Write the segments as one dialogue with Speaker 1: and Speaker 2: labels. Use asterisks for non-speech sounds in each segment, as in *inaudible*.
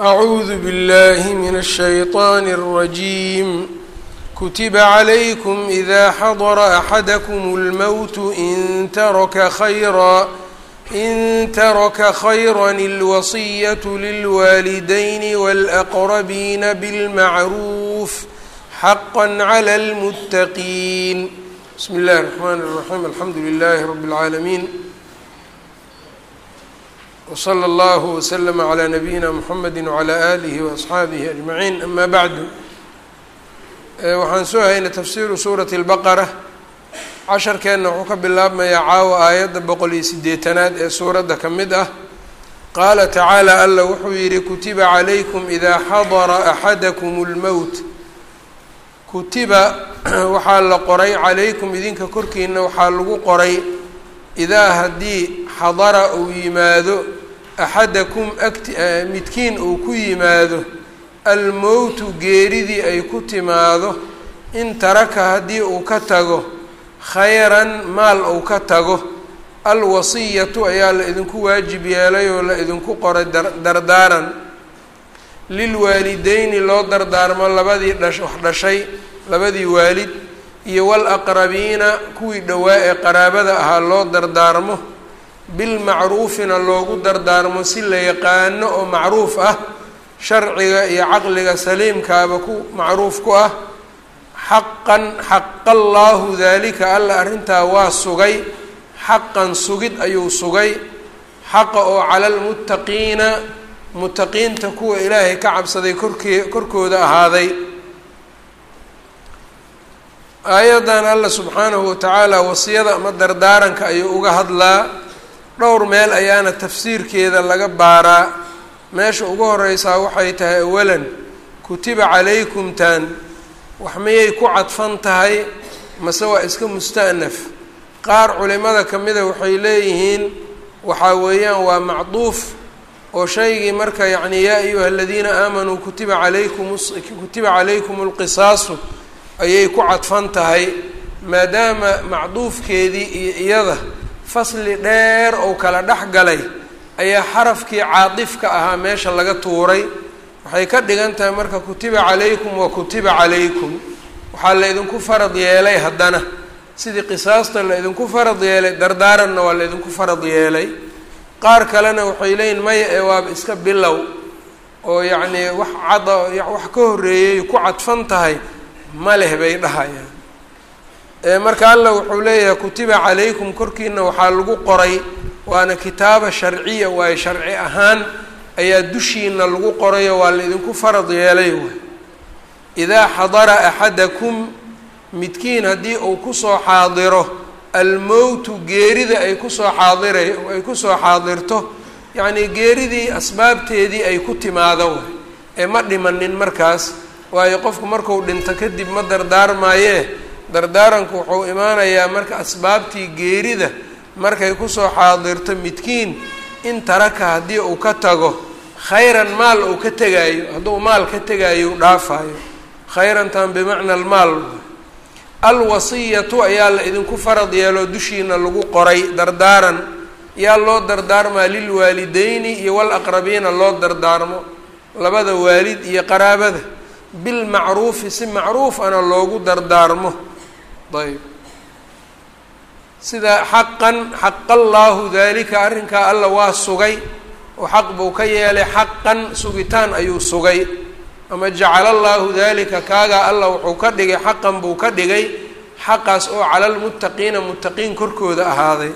Speaker 1: أعوذ بالله من الشيطان الرجيم كتب عليكم إذا حضر أحدكم الموت إن ترك خيرا إن ترك خيرا الوصية للوالدين والأقربين بالمعروف حقا على المتقين بسم الله الرحمن الرحيم الحمد لله رب العالمين وصلى الله وسلم على نبيina mحamedi وعlى آlihi وأصxaabihi أجمaعين ama bعdu waxaan soo haynay tafsiru suuraةi الbaqرة casharkeenna wuxuu ka bilaabmayaa caawa aayadda boqol iyo sideetanaad ee suuradda ka mid ah qaala tacaalى alla wuxuu yihi kutiba عalaykum إida xadra أxadakum الmowt kutiba waxaa la qoray calaykum idinka korkiina waxaa lagu qoray idaa haddii xadara uu yimaado axadakum agt midkiin uu ku yimaado almowtu geeridii ay ku timaado in taraka haddii uu ka tago khayran maal uu ka tago alwasiyatu ayaa la idinku waajib yeelay oo la idinku qoray dardaaran lilwaalideyni loo dardaarmo labadii dhash wax dhashay labadii waalid iyo walaqrabiina kuwii dhowaa ee qaraabada ahaa loo dardaarmo bilmacruufina loogu dardaarmo si la yaqaano oo macruuf ah sharciga iyo caqliga saliimkaaba ku macruuf ku ah. Xaqan xaqa allaahu daalika alla arrintaa waa sugay. Xaqan sugid ayuu sugay. Xaqa oo cala almuttaqiina muttaqiinta kuwa ilaahay ka cabsaday korkee korkooda ahaaday aayaddan alla subxaanahu watacaala wasiyada ama dardaaranka ayuu uga hadlaa. Dhowr meel ayaana tafsiirkeeda laga baaraa. Meesha ugu horeysaa waxay tahay awalan kutiba calaykum taan wax miyay ku cadfan tahay? Mase waa iska musta'naf. Qaar culimada ka mida waxay leeyihiin waxaa weeyaan waa macduuf oo shaygii marka yacni yaa ayuha aladiina aamanuu kutiba calaykum kutiba calaykum alqisaasu ayay ku cadfan tahay maadaama macduufkeedii iyo iyada fasli dheer oo kala dhex galay ayaa xarafkii caadifka ahaa meesha laga tuuray. Waxay ka dhigan tahay marka kutiba calaykum wa kutiba calaykum. Waxaa la idinku farad yeelay haddana. Sidii qisaasta la idinku farad yeelay dardaaranna waa la idinku farad yeelay. Qaar kalena waxay leeyihiin maya ee waaba iska bilow oo yacnii wax cada wax ka horreeyay ku cadfan tahay ma leh bay dhahayaan. Marka alla wuxuu leeyahay kutiba calaykum korkiina waxaa lagu qoray waana kitaaba sharciya waayo sharci ahaan ayaa dushiina lagu qorayo waa la idinku farad yeelay waay idaa xadara axadakum midkiin haddii uu ku soo xaadiro almowtu geerida ay ku soo xaadira ay ku soo xaadirto yacnii geeridii asbaabteedii ay ku timaado waay ee ma dhimanin markaas waayo qofku marku dhinto kadib ma dardaarmaayee dardaaranku wuxuu imaanayaa marka asbaabtii geerida markay ku soo xaadirto midkiin in taraka haddii uu ka tago khayran maal uu ka tegaayo hadduu maal ka tegaayo u dhaafayo khayrantan bimacna almaal alwasiyatu ayaa la idinku farad yeeloo dushiina lagu qoray dardaaran. Yaa loo dardaarmaa lilwaalideyni iyo walaqrabiina loo dardaarmo. Labada waalid iyo qaraabada bilmacruufi si macruuf ana loogu dardaarmo. Ayb sida xaqan xaqa allaahu daalika arrinkaa alla waa sugay oo xaq buu ka yeelay xaqan sugitaan ayuu sugay. Ama jacala allaahu daalika kaagaa alla wuxuu ka dhigay xaqan buu ka dhigay xaqaas oo cala lmuttaqiina muttaqiin korkooda ahaaday.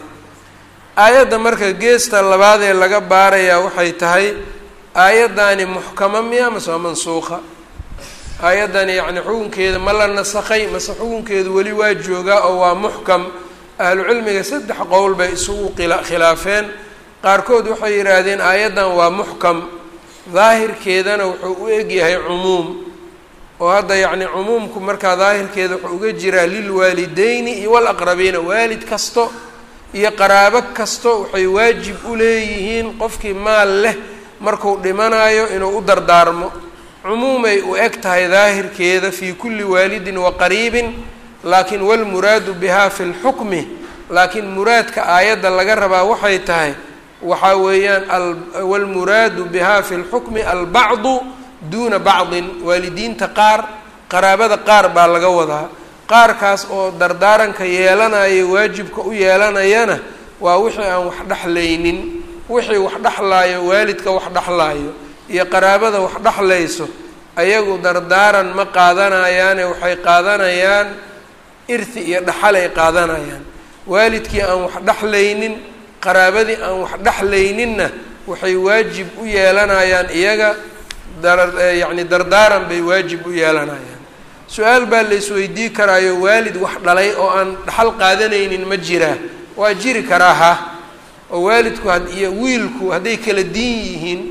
Speaker 1: Aayadda marka geesta labaadee laga baarayaa waxay tahay aayaddaani muxkama miya waa mansuuqa aayadani yacni xukunkeeda ma la nasakhay mase xukunkeedu weli waa joogaa oo waa muxkam. Ahlucilmiga saddex qowl bay isugu khilaafeen. Qaarkood waxay yidhaahdeen aayaddan waa muxkam. Daahirkeedana wuxuu u egyahay cumuum. Oo hadda yacni cumuumku markaa daahirkeeda wuxuu uga jiraa lilwaalideyni iyo walaqrabiina waalid kasto iyo qaraabo kasto waxay waajib u leeyihiin qofkii maal leh marku dhimanayo inuu u dardaarmo cumuumay u eg tahay daahirkeeda fii kulli waalidin wa qariibin laakiin walmuraadu bihaa fi lxukmi laakiin muraadka aayadda laga rabaa waxay tahay waxaa weeyaan wاlmuraadu biha fi اlxukmi albacdu duuna bacdin waalidiinta qaar qaraabada qaar baa laga wadaa. Qaarkaas oo dardaaranka yeelanaya waajibka u yeelanayana waa wixii aan wax dhexlaynin wixii wax dhexlaayo waalidka wax dhexlaayo iyo qaraabada wax dhexlayso ayagu dardaaran ma qaadanayaane waxay qaadanayaan irti iyo dhaxal ay qaadanayaan. Waalidkii aan wax dhexlaynin qaraabadii aan wax dhexlayninna waxay waajib u yeelanayaan iyaga yacni dardaaran bay waajib u yeelanayaan. Su'aal baa la isweydii karaayo waalid wax dhalay oo aan dhaxal qaadanaynin ma jiraa waa jiri karaa ha? Oo waalidku had iyo wiilku hadday kala diin yihiin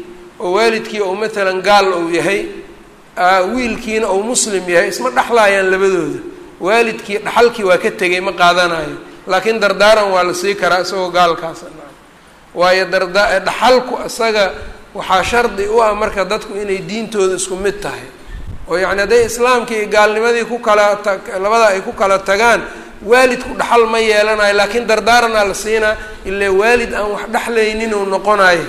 Speaker 1: oo waalidkii ou matalan gaal ou yahay wiilkiina ou muslim yahay isma dhexlaayaan labadooda. Waalidkii dhaxalkii waa ka tegay ma qaadanayo. Laakiin dardaaran waa la sii karaa isagoo gaalkaasa. Waayo darda dhaxalku isaga waxaa shardi u ah marka dadku inay diintooda isku mid tahay. Oo yacni hadday islaamkii gaalnimadii ku kala labada ay ku kala tagaan waalidku dhaxal ma yeelanayo. Laakiin dardaaranaa la siinaa ilaa waalid aan wax dhexlaynin uu noqonayo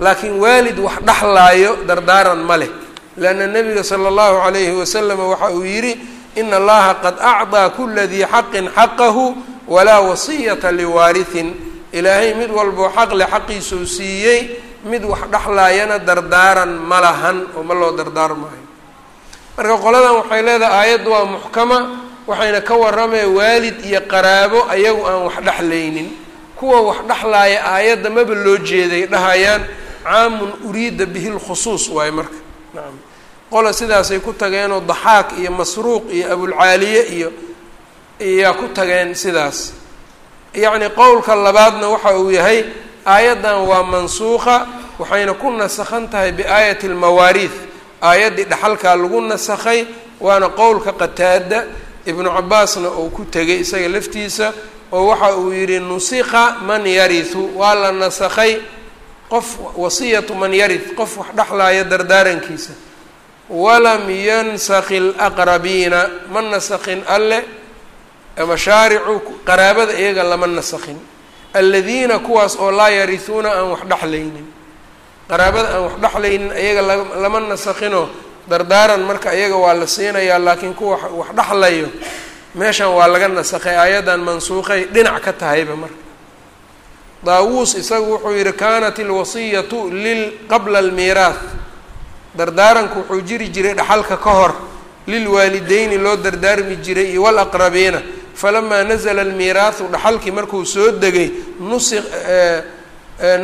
Speaker 1: laakiin waalid wax dhexlaayo dardaaran ma leh. Leanna nabiga sala allahu calayhi wasalam waxa uu yidhi ina allaha qad acdaa kula dii xaqin xaqahu walaa wasiyata liwaarihin ilaahay mid walboo xaqle xaqiisuu siiyey mid wax dhexlaayana dardaaran ma lahan oo ma loo dardaarmaayo marka qoladan waxay leedahay aayaddu waa muxkama waxayna ka warramaya waalid iyo qaraabo ayagu aan wax dhexlaynin kuwa wax dhexlaaya aayadda maba loo jeeday dhahayaan caamun uriida bihi lkhusuus waayo marka. Nacam qola sidaasay ku tageenoo daxaak iyo masruuq iyo abulcaaliye iyo iyaa ku tageen sidaas. Yacni qowlka labaadna waxa uu yahay aayaddan waa mansuuqa waxayna ku nasakhan tahay biaayati almawaariid aayaddii dhaxalkaa lagu nasakhay waana qowlka qataada ibnu cabaasna uu ku tegay isaga laftiisa oo waxa uu yidhi nusiqa man yarihu waa la nasakhay qof wasiyatu man yarid qof wax dhexlaaya dardaarankiisa walam yansaki alaqrabiina ma nasakhin alle mashaaricu qaraabada iyaga lama nasakhin. Aladiina kuwaas oo laa yarihuuna aan wax dhexlaynin qaraabada aan wax dhexlaynin iyaga lama nasakhinoo dardaaran marka iyaga waa la siinayaa laakiin kuwa wax dhexlayo meeshan waa laga nasakhay aayaddan mansuuqay dhinac ka tahayba marka. Daawuus isagu wuxuu yihi kanat alwasiyatu lil qabla almiiraah dardaaranku wuxuu jiri jiray dhaxalka ka hor lilwaalideyni loo dardaarmi jiray iyo walaqrabiina falamaa nazla almiiraahu dhaxalkii markuu soo degay nusi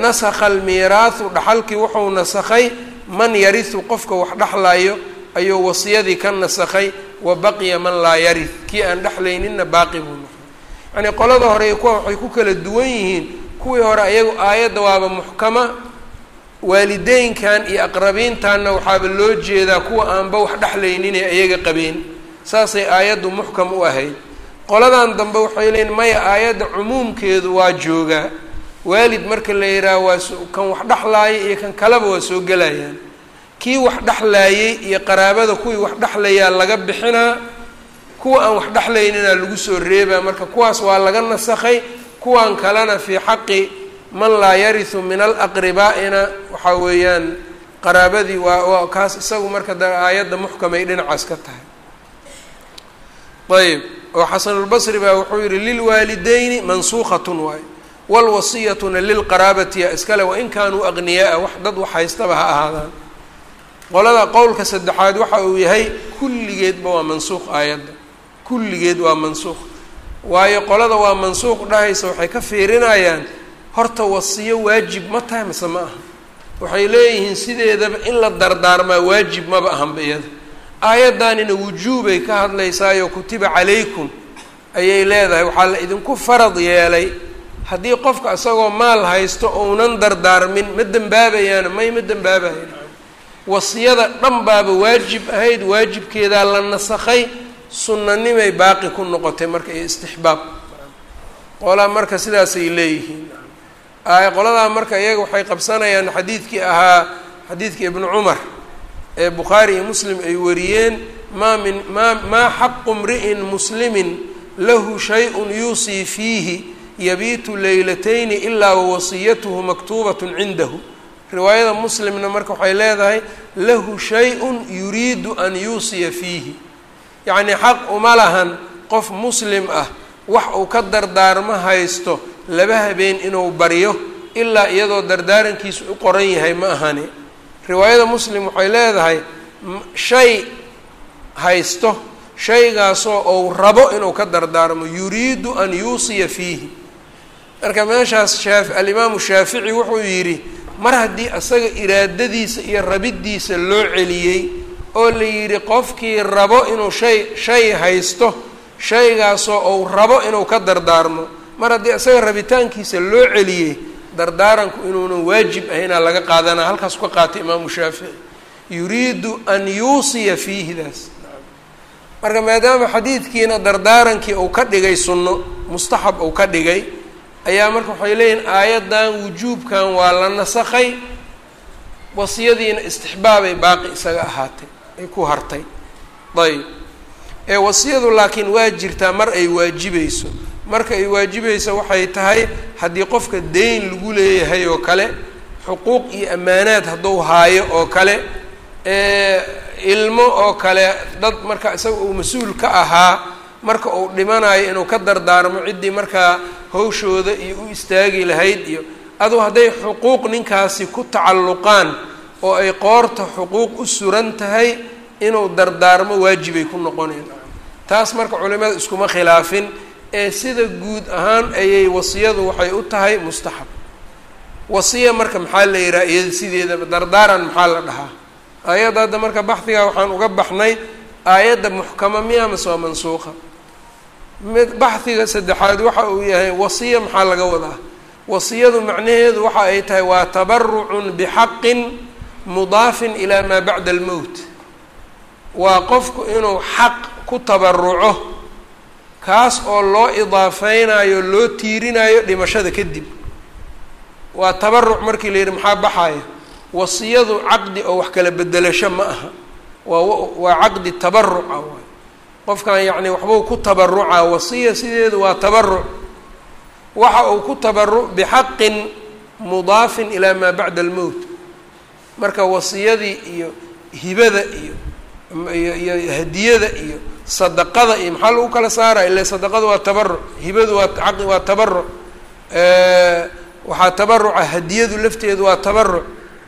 Speaker 1: nasakha almiiraahu dhaxalkii wuxuu nasakhay man yarihu qofka wax dhexlayo ayuu wasiyadii ka nasakhay wa baqiya man laa yarih kii aan dhexlayninna baaqi buu noqday. Yacnii qolada hore kuwa waxay ku kala duwan yihiin kuwii hore ayagu aayadda waaba muxkama waalideynkan iyo aqrabiintanna waxaaba loo jeedaa kuwa aanba wax dhexlayninee iyaga qabeen. Saasay aayaddu muxkam u ahayd. Qoladan dambe waxay leeyiin maya aayadda cumuumkeedu waa joogaa. Waalid marka la yidhaaha waa kan wax dhexlaaya iyo kan kaleba waa soo gelayaan kii wax dhexlaayey iyo qaraabada kuwii wax dhexlayaa laga bixinaa kuwa aan wax dhexlayninaa lagu soo reebaa marka kuwaas waa laga nasakhay kuwan kalena fii xaqi man laa yarihu min alaqribaa'ina waxaa weeyaan qaraabadii waa waa kaas isagu marka da aayadda muxkamay dhinacaas ka tahay. Ayb oo xasanulbasri baa wuxuu yihi lilwaalideyni mansuukhatun waayo walwasiyatuna lilqaraabatiya iskale wain kaanuu aqniyaaa wax dad wax haystaba ha ahaadaan qolada qowlka saddexaad waxa uu yahay kulligeedba waa mansuuq aayadda. Kulligeed waa mansuuq waayo qolada waa mansuuq dhahaysa waxay ka fiirinayaan horta wasiyo waajib ma tahay mase ma aha. Waxay leeyihiin sideedaba in la dardaarmaa waajib maba ahanba iyada. Aayaddanina wujuubay ka hadlaysaayo kutiba calaykum ayay leedahay. Waxaa la idinku farad yeelay haddii qofka isagoo maal haysto ounan dardaarmin ma dembaabayaan may ma dembaabayan wasiyada dhan baaba waajib ahayd waajibkeedaa la nasakhay sunnanimay baaqi ku noqotay marka iyo istixbaab. Qolaa marka sidaasay leeyihiin. Qoladaa marka iyaga waxay qabsanayaan xadiidkii ahaa xadiidkii ibnu cumar ee bukhaari iyo muslim ay wariyeen maa min maa maa xaqu mri'in muslimin lahu shay-un yuusii fiihi yabiitu leylatayni ilaa wawasiyatuhu maktuubatun cindahu riwaayada muslimna marka waxay leedahay lahu shay-un yuriidu an yuusiya fiihi. Yacnii xaq uma lahan qof muslim ah wax uu ka dardaarmo haysto laba habeen inuu baryo ilaa iyadoo dardaarankiisu u qoran yahay ma ahani. Riwaayada muslim waxay leedahay shay haysto shaygaasoo ou rabo inuu ka dardaarmo yuriidu an yuusiya fiihi. Marka meeshaas haa alimaamu shaafici wuxuu yidhi mar haddii asaga iraadadiisa iyo rabiddiisa loo celiyey oo la yidhi qofkii rabo inuu shay shay haysto shaygaasoo ou rabo inuu ka dardaarmo mar haddii asaga rabitaankiisa loo celiyey dardaaranku inuunan waajib ahaynaa laga qaadanaa. Halkaas ka qaatay imaamu shaafici. Yuriidu an yuusiya fiihidaas marka maadaama xadiidkiina dardaarankii uu ka dhigay sunno mustaxab uu ka dhigay ayaa marka waxay leeyihiin aayaddan wujuubkan waa la nasakhay wasiyadiina istixbaabay baaqi isaga ahaatay ay ku hartay. Ayb ee wasiyadu laakiin waa jirtaa mar ay waajibayso. Marka ay waajibayso waxay tahay haddii qofka deyn lagu leeyahay oo kale xuquuq iyo ammaanaad hadduu haayo oo kale ilmo oo kale dad marka isaga uu mas'uul ka ahaa marka uu dhimanayo inuu ka dardaarmo ciddii markaa hawshooda iyo u istaagi lahayd iyo aduu hadday xuquuq ninkaasi ku tacalluqaan oo ay qoorta xuquuq u suran tahay inuu dardaarmo waajibay ku noqoneen. Taas marka culimada iskuma khilaafin ee sida guud ahaan ayay wasiyadu waxay u tahay mustaxab wasiya marka maxaa la yidhaha iyada sideedaba dardaaran maxaa la dhahaa? Aayadda hadda marka baxdigaa waxaan uga baxnay aayadda muxkama miya mase mansuuqa mid baxdiga saddexaad waxa uu yahay wasiya maxaa laga wadaa? Wasiyadu macnaheedu waxa ay tahay waa tabarucun bixaqin mudaafin ilaa maa bacda almowt waa qofku inuu xaq ku tabaruco kaas oo loo idaafeynayo loo tiirinayo dhimashada kadib. Waa tabaruc markii la yidhi maxaa baxaya wasiyadu caqdi oo wax kala bedelasho ma aha. Waa waa caqdi tabaruca waay qofkan yacni waxbuu ku tabarucaa wasiya sideedu waa tabaruc waxa uu ku tabaruc bixaqin mudaafin ilaa maa bacda almowt. Marka wasiyadii iyo hibada iyo iyo hadiyada iyo sadaqada iyo maxaa lagu kala saaraya ila sadaqada waa tabaruc hibadu waa waa tabaruc waxaa tabaruca hadiyadu lafteedu waa tabaruc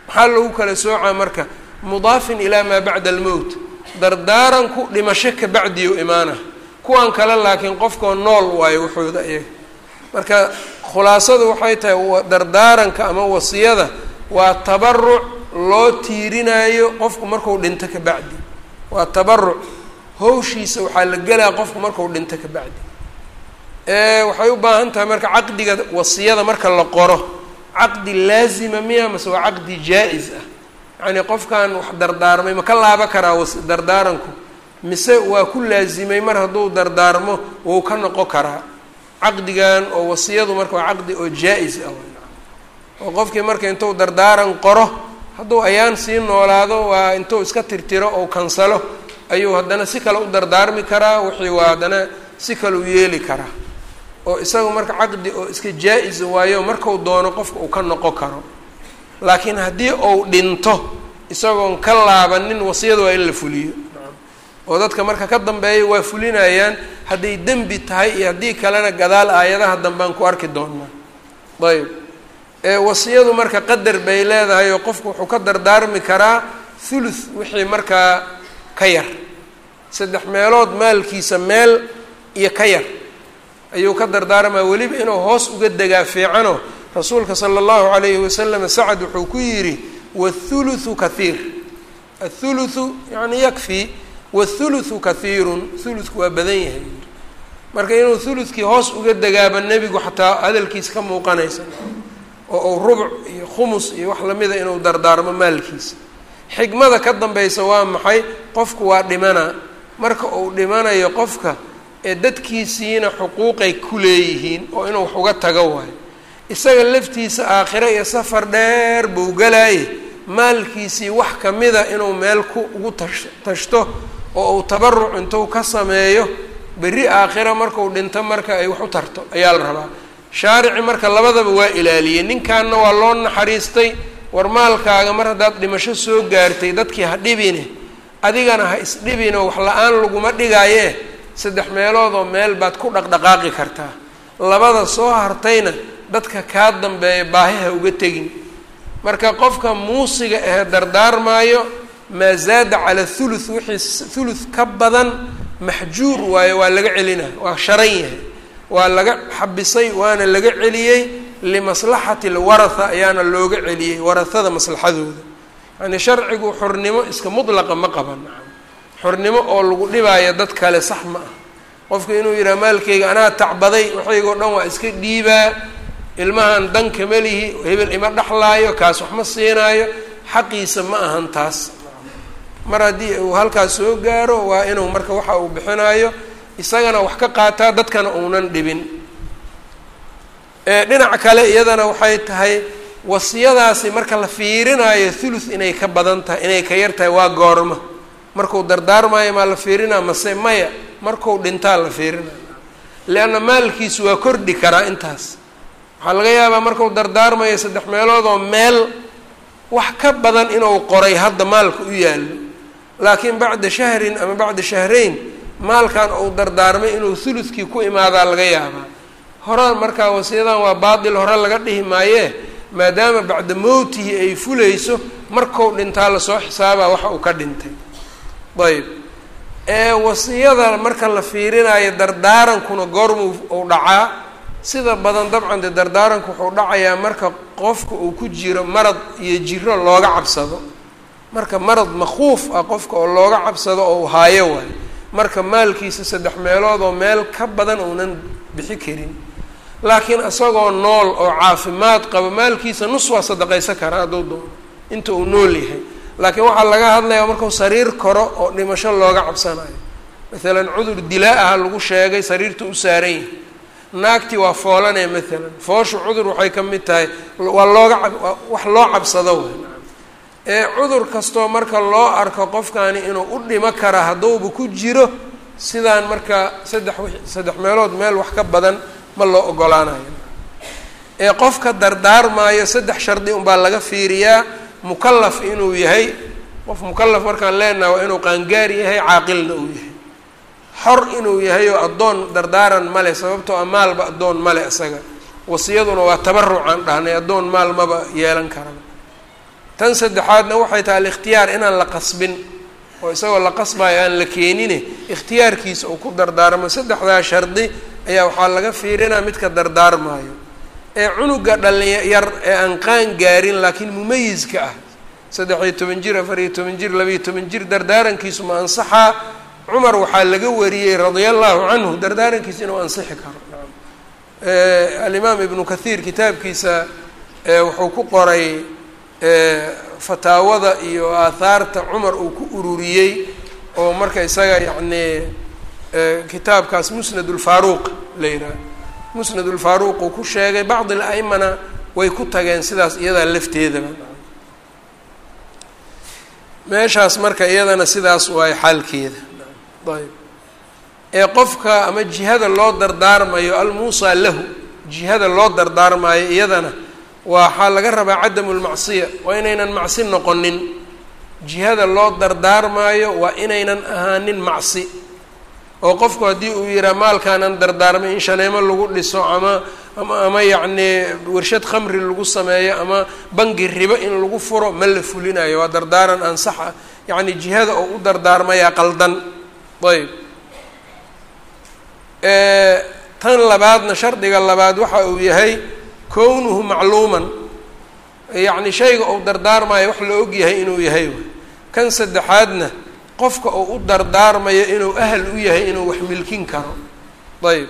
Speaker 1: maxaa lagu kala soocaa marka? Mudaafin ilaa maa bacda almowt dardaaranku dhimasho ka bacdiyo imaana. Kuwan kale laakiin qofkoo nool waayo waxooda iyaga marka khulaasadu waxay tahay dardaaranka ama wasiyada waa tabaruc loo tiirinayo qofku marku dhinto ka bacdi. Waa tabaruc hawshiisa waxaa la gelaa qofku marku dhinto ka bacdi. Waxay u baahan tahay marka caqdiga wasiyada marka la qoro. Caqdi laazima miya mase waa caqdi jaa-is ah yacnii qofkan wax dardaarmay ma ka laaba karaa was dardaaranku? Mise waa ku laazimay mar hadduu dardaarmo wou ka noqon karaa? Caqdigan oo wasiyadu marka waa caqdi oo jaa-is ah oo qofkii marka intuu dardaaran qoro hadduu ayaan sii noolaado waa intuu iska tirtiro oo kansalo ayuu haddana si kale u dardaarmi karaa wixii waa haddana si kale u yeeli karaa. Oo isaga marka caqdi oo iska jaa-is waayo marku doono qofka uu ka noqon karo laakiin haddii uu dhinto isagoon ka laabanin wasiyada waa in la fuliyo. Oo dadka marka ka dambeeya waa fulinayaan hadday dembi tahay iyo haddii kalena gadaal aayadaha dambaan ku arki doonaa. Ayb wasiyadu marka qadar bay leedahay oo qofku wuxuu ka dardaarmi karaa thuluth wixii markaa ka yar. Saddex meelood maalkiisa meel iyo ka yar. Ayuu ka dardaarmaa weliba inuu hoos uga degaa fiicano rasuulka sala allahu calayhi wasalam sacad wuxuu ku yidhi wathuluthu kathiir. Athuluthu yani yakfii wathuluthu kathiirun. Thuluthku waa badan yahay. Marka inuu thuluthkii hoos uga degaaba nebigu xataa hadalkiisa ka muuqanaysa oo uu rubuc iyo khumus iyo wax lamida inuu dardaarmo maalkiisa xigmada ka dambaysa waa maxay? Qofku waa dhimanaa marka uu dhimanayo qofka ee dadkiisiina xuquuqay ku leeyihiin oo inuu wax uga tago waayo isaga laftiisa aakhiro iyo safar dheer buu galaaye maalkiisii wax kamida inuu meel ku ugu tash tashto oo uu tabaruc intuu ka sameeyo berri aakhiro markuu dhinto marka ay wax u tarto ayaa la rabaa. Shaarici marka labadaba waa ilaaliyey. Ninkanna waa loo naxariistay. War maalkaaga mar haddaad dhimasho soo gaartay dadkii ha dhibine. Adigana ha isdhibinoo wax la'aan laguma dhigaaye. Saddex meeloodoo meel baad ku dhaqdhaqaaqi kartaa. Labada soo hartayna dadka kaa dambeeya baahi ha uga tegin. Marka qofka muusiga ahe dardaarmaayo maa zaada cala thuluth wixii thuluth ka badan maxjuur waayo waa laga celina waa sharan yahay. Waa laga xabisay waana laga celiyey limaslaxati alwaratha ayaana looga celiyey warahada maslaxadooda. Yani sharcigu xornimo iska mudlaqa ma qaban xornimo oo lagu dhibaayo dad kale sax ma ah. Qofku inuu yidhaha maalkeyga anaa tacbaday waxaygoo dhan waa iska dhiibaa ilmahan dan kama hebel ima dhexlaayo kaas wax ma siinaayo. Xaqiisa ma ahan taas. Mar haddii uu halkaas soo gaaro waa inuu marka waxa uu bixinaayo isagana wax ka qaataa dadkana uunan dhibin. Dhinac kale iyadana waxay tahay wasiyadaasi marka la fiirinaayo thuluth inay ka badan tahay inay ka yar tahay waa goorma. Markuu dardaarmaayo maa la fiirinaa mase maya markuu dhintaa la fiirinaayo leanna maalkiisu waa kordhi karaa intaas waxaa laga yaabaa markuu dardaarmayo saddex meeloodoo meel wax ka badan inuu qoray hadda maalka u yaallo. Laakiin bacda shahrin ama bacda shahrayn maalkan uu dardaarmay inuu thuluthkii ku imaadaa laga yaabaa. Hore markaa wasiyadan waa baatil hore laga dhihi maayee maadaama bacda mowtihi ay fulayso markuu dhintaa la soo xisaabaa waxa uu ka dhintay. Ayb ee wasiyada marka la fiirinayo dardaarankuna goormuu uu dhacaa sida badan dabcan dee dardaaranku wuxuu dhacayaa marka qofka uu ku jiro marad iyo jiro looga cabsado. Marka marad makhuuf ah qofka oo looga cabsado oo u haayo waayo. Marka maalkiisa saddex meelood oo meel ka badan uunan bixi karin. Laakiin isagoo nool oo caafimaad qabo maalkiisa nus waa sadaqaysan karaa hadduu doono. Inta uu nool yahay. Laakiin waxaa laga hadlayaa markuu sariir koro oo dhimasho looga cabsanayo. Maalan cudur dilaa ah lagu sheegay sariirta u saaran yahay naagtii waa foolanee maalan fooshu cudur waxay ka mid tahay waa looga wax loo cabsado way ee cudur kastoo marka loo arko qofkani inuu u dhimo karaa hadduuba ku jiro sidaan marka saddex w saddex meelood meel wax ka badan ma loo ogolaanayo ee qofka dardaarmaayo saddex shardi unbaa laga fiiriyaa mukalaf inuu yahay qof mukalaf markaan leenaha waa inuu qaangaar yahay caaqilna uu yahay xor inuu yahay oo addoon dardaaran male sababtoo a maalba addoon male isaga. Wasiyaduna waa tabarucaan dhahnay addoon maal maba yeelan karaba tan saddexaadna waxay tahay alikhtiyaar inaan la qasbin. Oo isagoo la qasbayo aan la keenine ikhtiyaarkiisa uu ku dardaarmo. Saddexdaa shardi ayaa waxaa laga fiirinaa midka dardaarmaayo. Ee cunuga dhalinya yar ee aan qaan gaarin laakiin mumayiska ah. Saddex iyo toban jir afar iyo toban jir labaiyo toban jir dardaarankiisu ma ansaxaa cumar waxaa laga wariyey radia allahu canhu dardaarankiisa inuu ansixi karo. Alimaam ibnu kathiir kitaabkiisa wuxuu ku qoray fataawada iyo aahaarta cumar uu ku ururiyey oo marka isaga yacni kitaabkaas musnad ulfaaruuq la yidhaha musnad ulfaaruuq uu ku sheegay bacdi la-imana way ku tageen sidaas iyadaa lafteedaba. Meeshaas marka iyadana sidaas waayo xaalkeeda ayb. Ee qofka ama jihada loo dardaarmayo almuusaa lahu jihada loo dardaarmayo iyadana waxaa laga rabaa cadamu lmacsiya waa inaynan macsi noqonin. Jihada loo dardaarmaayo waa inaynan ahaanin macsi. Oo qofku haddii uu yihaa maalkaanan dardaarmay in shaneemo lagu dhiso ama ama ama yacnii warshad khamri lagu sameeyo ama bangi ribo in lagu furo ma la fulinayo. Waa dardaaran aan sax ah. Yacni jihada oo u dardaarmayaa qaldan ayb. Tan labaadna shardiga labaad waxa uu yahay kownuhu macluuman. Yacni shayga uu dardaarmayo wax la og yahay inuu yahay. Kan saddexaadna qofka uu u dardaarmayo inuu ahal u yahay inuu wax milkin karo. Ayb.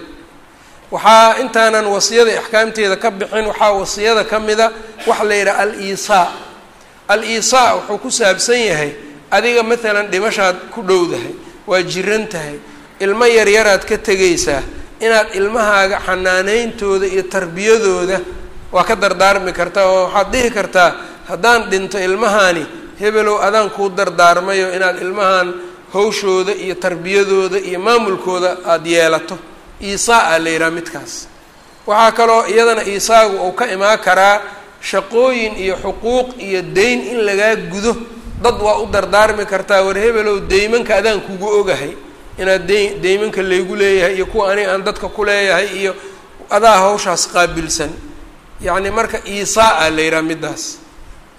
Speaker 1: Waxaa intaanan wasiyada axkaamteeda ka bixin waxaa wasiyada ka mida waxa la yidhaha al-iisaa. Al-iisaa wuxuu ku saabsan yahay adiga maalan dhimashaad ku dhowdahay waa jiran tahay. Ilmo yaryaraad ka tegaysaa. Inaad ilmahaaga xanaaneyntooda iyo tarbiyadooda waa ka dardaarmi kartaa oo waxaad dhihi kartaa haddaan dhinto ilmahaani hebelow adaan kuu dardaarmayo inaad ilmahan hawshooda iyo tarbiyadooda iyo maamulkooda aada yeelato. Iisaa a la yidhaha midkaas. Waxaa kaloo iyadana iisaagu uu ka imaan karaa shaqooyin iyo xuquuq iyo deyn in lagaa gudo dad waa u dardaarmi kartaa war hebelow deymanka adaan kugu ogahay inaad de deymanka laygu leeyahay iyo kuwa aniga aan dadka ku leeyahay iyo adaa hawshaas qaabilsan. Yacni marka iisaa a la yidhaha middaas.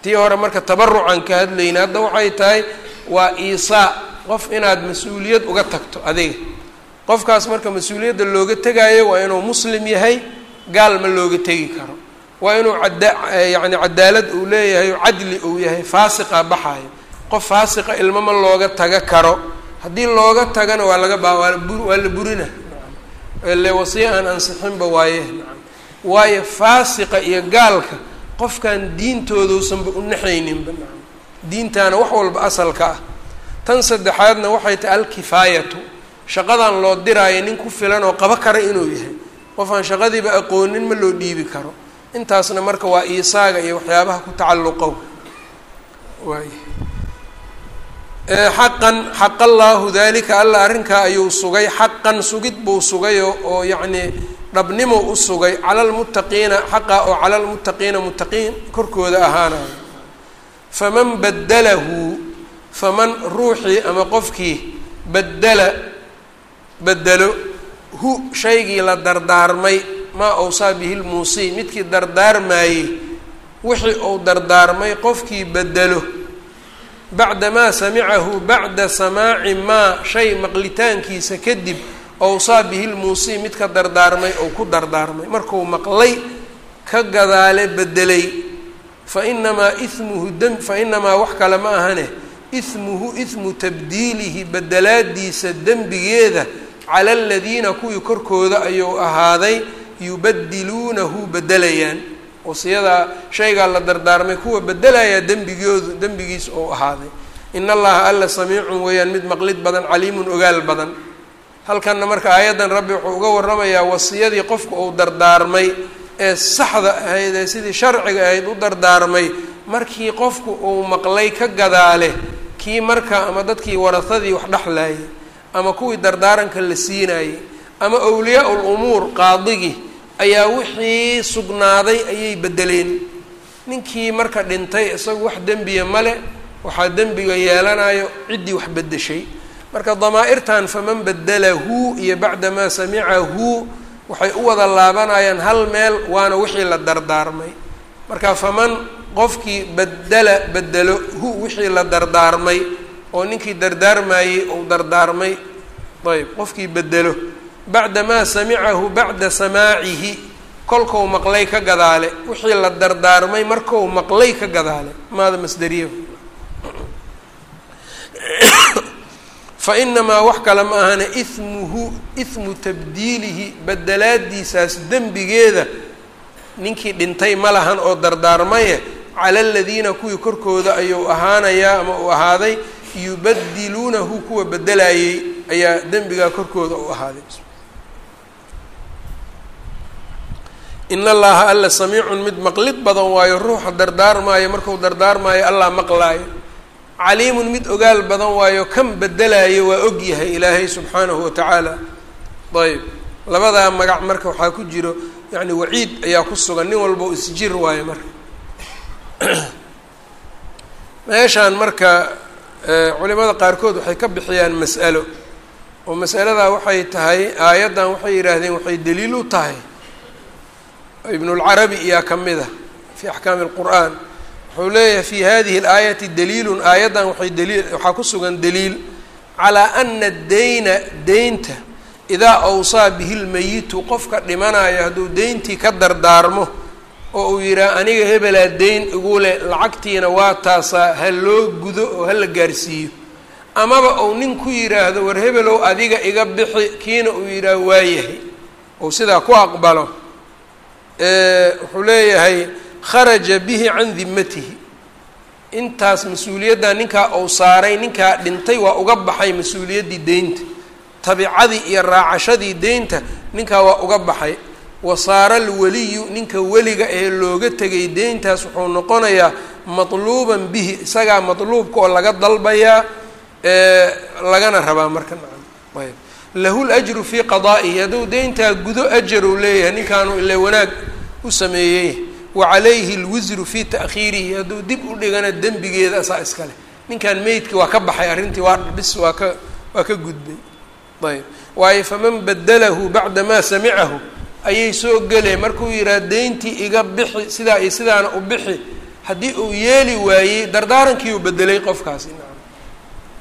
Speaker 1: Tii hore marka tabarucan ka hadlayna hadda waxay tahay waa iisaa qof inaad mas'uuliyad uga tagto adiga. Qofkaas marka mas'uuliyadda looga tegaayo waa inuu muslim yahay gaal ma looga tegi karo waa inuu ada yacni cadaalad uu leeyahay cadli uu yahay faasiqa baxaayo. Qof faasiqa ilmo ma looga taga karo. Haddii looga tagana waa laga ba waa la burina. Le wasiya aan ansixinba waaye. Waayo faasiqa iyo gaalka qofkan diintooduusanba u naxayninba diintaana wax walba asalka ah. Tan saddexaadna waxay tahay alkifaayatu. Shaqadan loo diraayo nin ku filan oo qabo kara inuu yahay. Qof aan shaqadiiba aqoonin ma loo dhiibi karo intaasna marka waa iisaaga iyo waxyaabaha ku tacalluqow waay xaqan xaqa allaahu dalika alla arrinkaa ayuu sugay. Xaqan sugid buu sugay oo yacnii dhabnimo u sugay. Cala xaqa oo cala lmuttaqiina muttaqiin korkooda ahaanayo faman badalahu faman ruuxii ama qofkii badala bedelo hu shaygii la dardaarmay maa awsaa bihi lmuusii midkii dardaarmaayey wixii uu dardaarmay qofkii bedelo. Bacda maa samicahu bacda samaaci maa shay maqlitaankiisa kadib awsaa bihi lmuusii midka dardaarmay ou ku dardaarmay. Markuu maqlay ka gadaale bedelay. Fa inamaa ismuhu dm fa inamaa wax kale ma ahane ismuhu ismu tabdiilihi bedelaadiisa dembigeeda cala aladiina kuwii korkooda ayuu ahaaday yubadiluunahu bedelayaan wasiyadaa shaygaa la dardaarmay kuwa bedelayaa dembigoodu dembigiisa ou ahaaday. In allaha alla samiicun weeyaan mid maqlid badan caliimun ogaal badan. Halkanna marka aayaddan rabbi wuxuu uga warramayaa wasiyadii qofku uu dardaarmay ee saxda ahayd ee sidii sharciga ahayd u dardaarmay. Markii qofku uu maqlay ka gadaale kii marka ama dadkii warahadii wax dhexlaayay ama kuwii dardaaranka la siinaayey ama awliyaa ul umuur qaadigii ayaa wixii sugnaaday ayay bedeleen ninkii marka dhintay isagu wax dembiya male waxaa dembiga yeelanayo ciddii wax bedeshay marka damaa-irtan faman badalahu iyo bacda maa samicahu waxay u wada laabanayaan hal meel waana wixii la dardaarmay. Marka faman qofkii badela bedelo hu wixii la dardaarmay oo ninkii dardaarmayey ou dardaarmay. Ayb qofkii bedelo bacda maa samicahu bacda samaacihi kolkau maqlay ka gadaale wixii la dardaarmay markau maqlay ka gadaale maada masderiya *coughs* fa inamaa wax kale ma ahana ismuhu ismu tabdiilihi bedelaadiisaas dembigeeda ninkii dhintay ma lahan oo dardaarmaye cala aladiina kuwii korkooda ayuu ahaanayaa ama uu ahaaday yubadiluunahu kuwa bedelayey ayaa dembigaa korkooda u ahaaday in allaha alla samiicun mid maqlid badan waayo ruuxa dardaarmaayo marku dardaarmaayo allah maqlaayo. Caliimun mid ogaal badan waayo kan bedelaayo waa og yahay ilaahay subxaanahu watacaala ayb labadaa magac marka waxaa ku jiro yacni waciid ayaa ku sugan nin walba u isjir waayo marka. *clears throat* Meeshaan marka culimada qaarkood waxay ka bixiyaan mas'alo. Oo mas'aladaa waxay tahay aayaddan waxay yidhaahdeen waxay daliil u tahay ibnulcarabi iyaa ka mid a fii axkaami اlqur'an wuxuu leeyahay fi hadihi اlaayati daliilun aayaddan waxay daliil waxaa ku sugan daliil calaa ana dayna deynta idaa awsaa bihi lmayitu qofka dhimanayo hadduu deyntii ka dardaarmo oo uu yidhaah aniga hebelaa deyn igu leh lacagtiina waa taasaa ha loo gudo oo ha la gaarsiiyo amaba uu nin ku yidhaahdo war hebelow adiga iga bixi kiina uu yidhaah waayahay ou sidaa ku aqbalo wuxuu leeyahay kharaja bihi can dimatihi intaas mas'uuliyadda ninkaa uu saaray ninkaa dhintay waa uga baxay mas'uuliyaddii deynta. Tabicadii iyo raacashadii deynta ninkaa waa uga baxay. Wasaara alweliyu ninka weliga ee looga tegay deyntaas wuxuu noqonayaa matluuban bihi isagaa matluubka oo laga dalbayaa lagana rabaa marka nacam. Ayb lahu lajru fii qadaa'ihi hadduu deyntaa gudo ajaru leeyahay ninkaanu ile wanaag u sameeyey wa calayhi lwisru fii ta'khiirihi hadduu dib u dhigana dembigeeda asaa iskale ninkan meydki waa ka baxay arrintii waa bis waa ka waa ka gudbay. Ayb. Waayo faman badalahu bacda maa samicahu ayay soo geleen markuu yidhaha deyntii iga bixi sidaa iyo sidaana u bixi. Haddii uu yeeli waayey dardaarankii uu bedelay qofkaasi.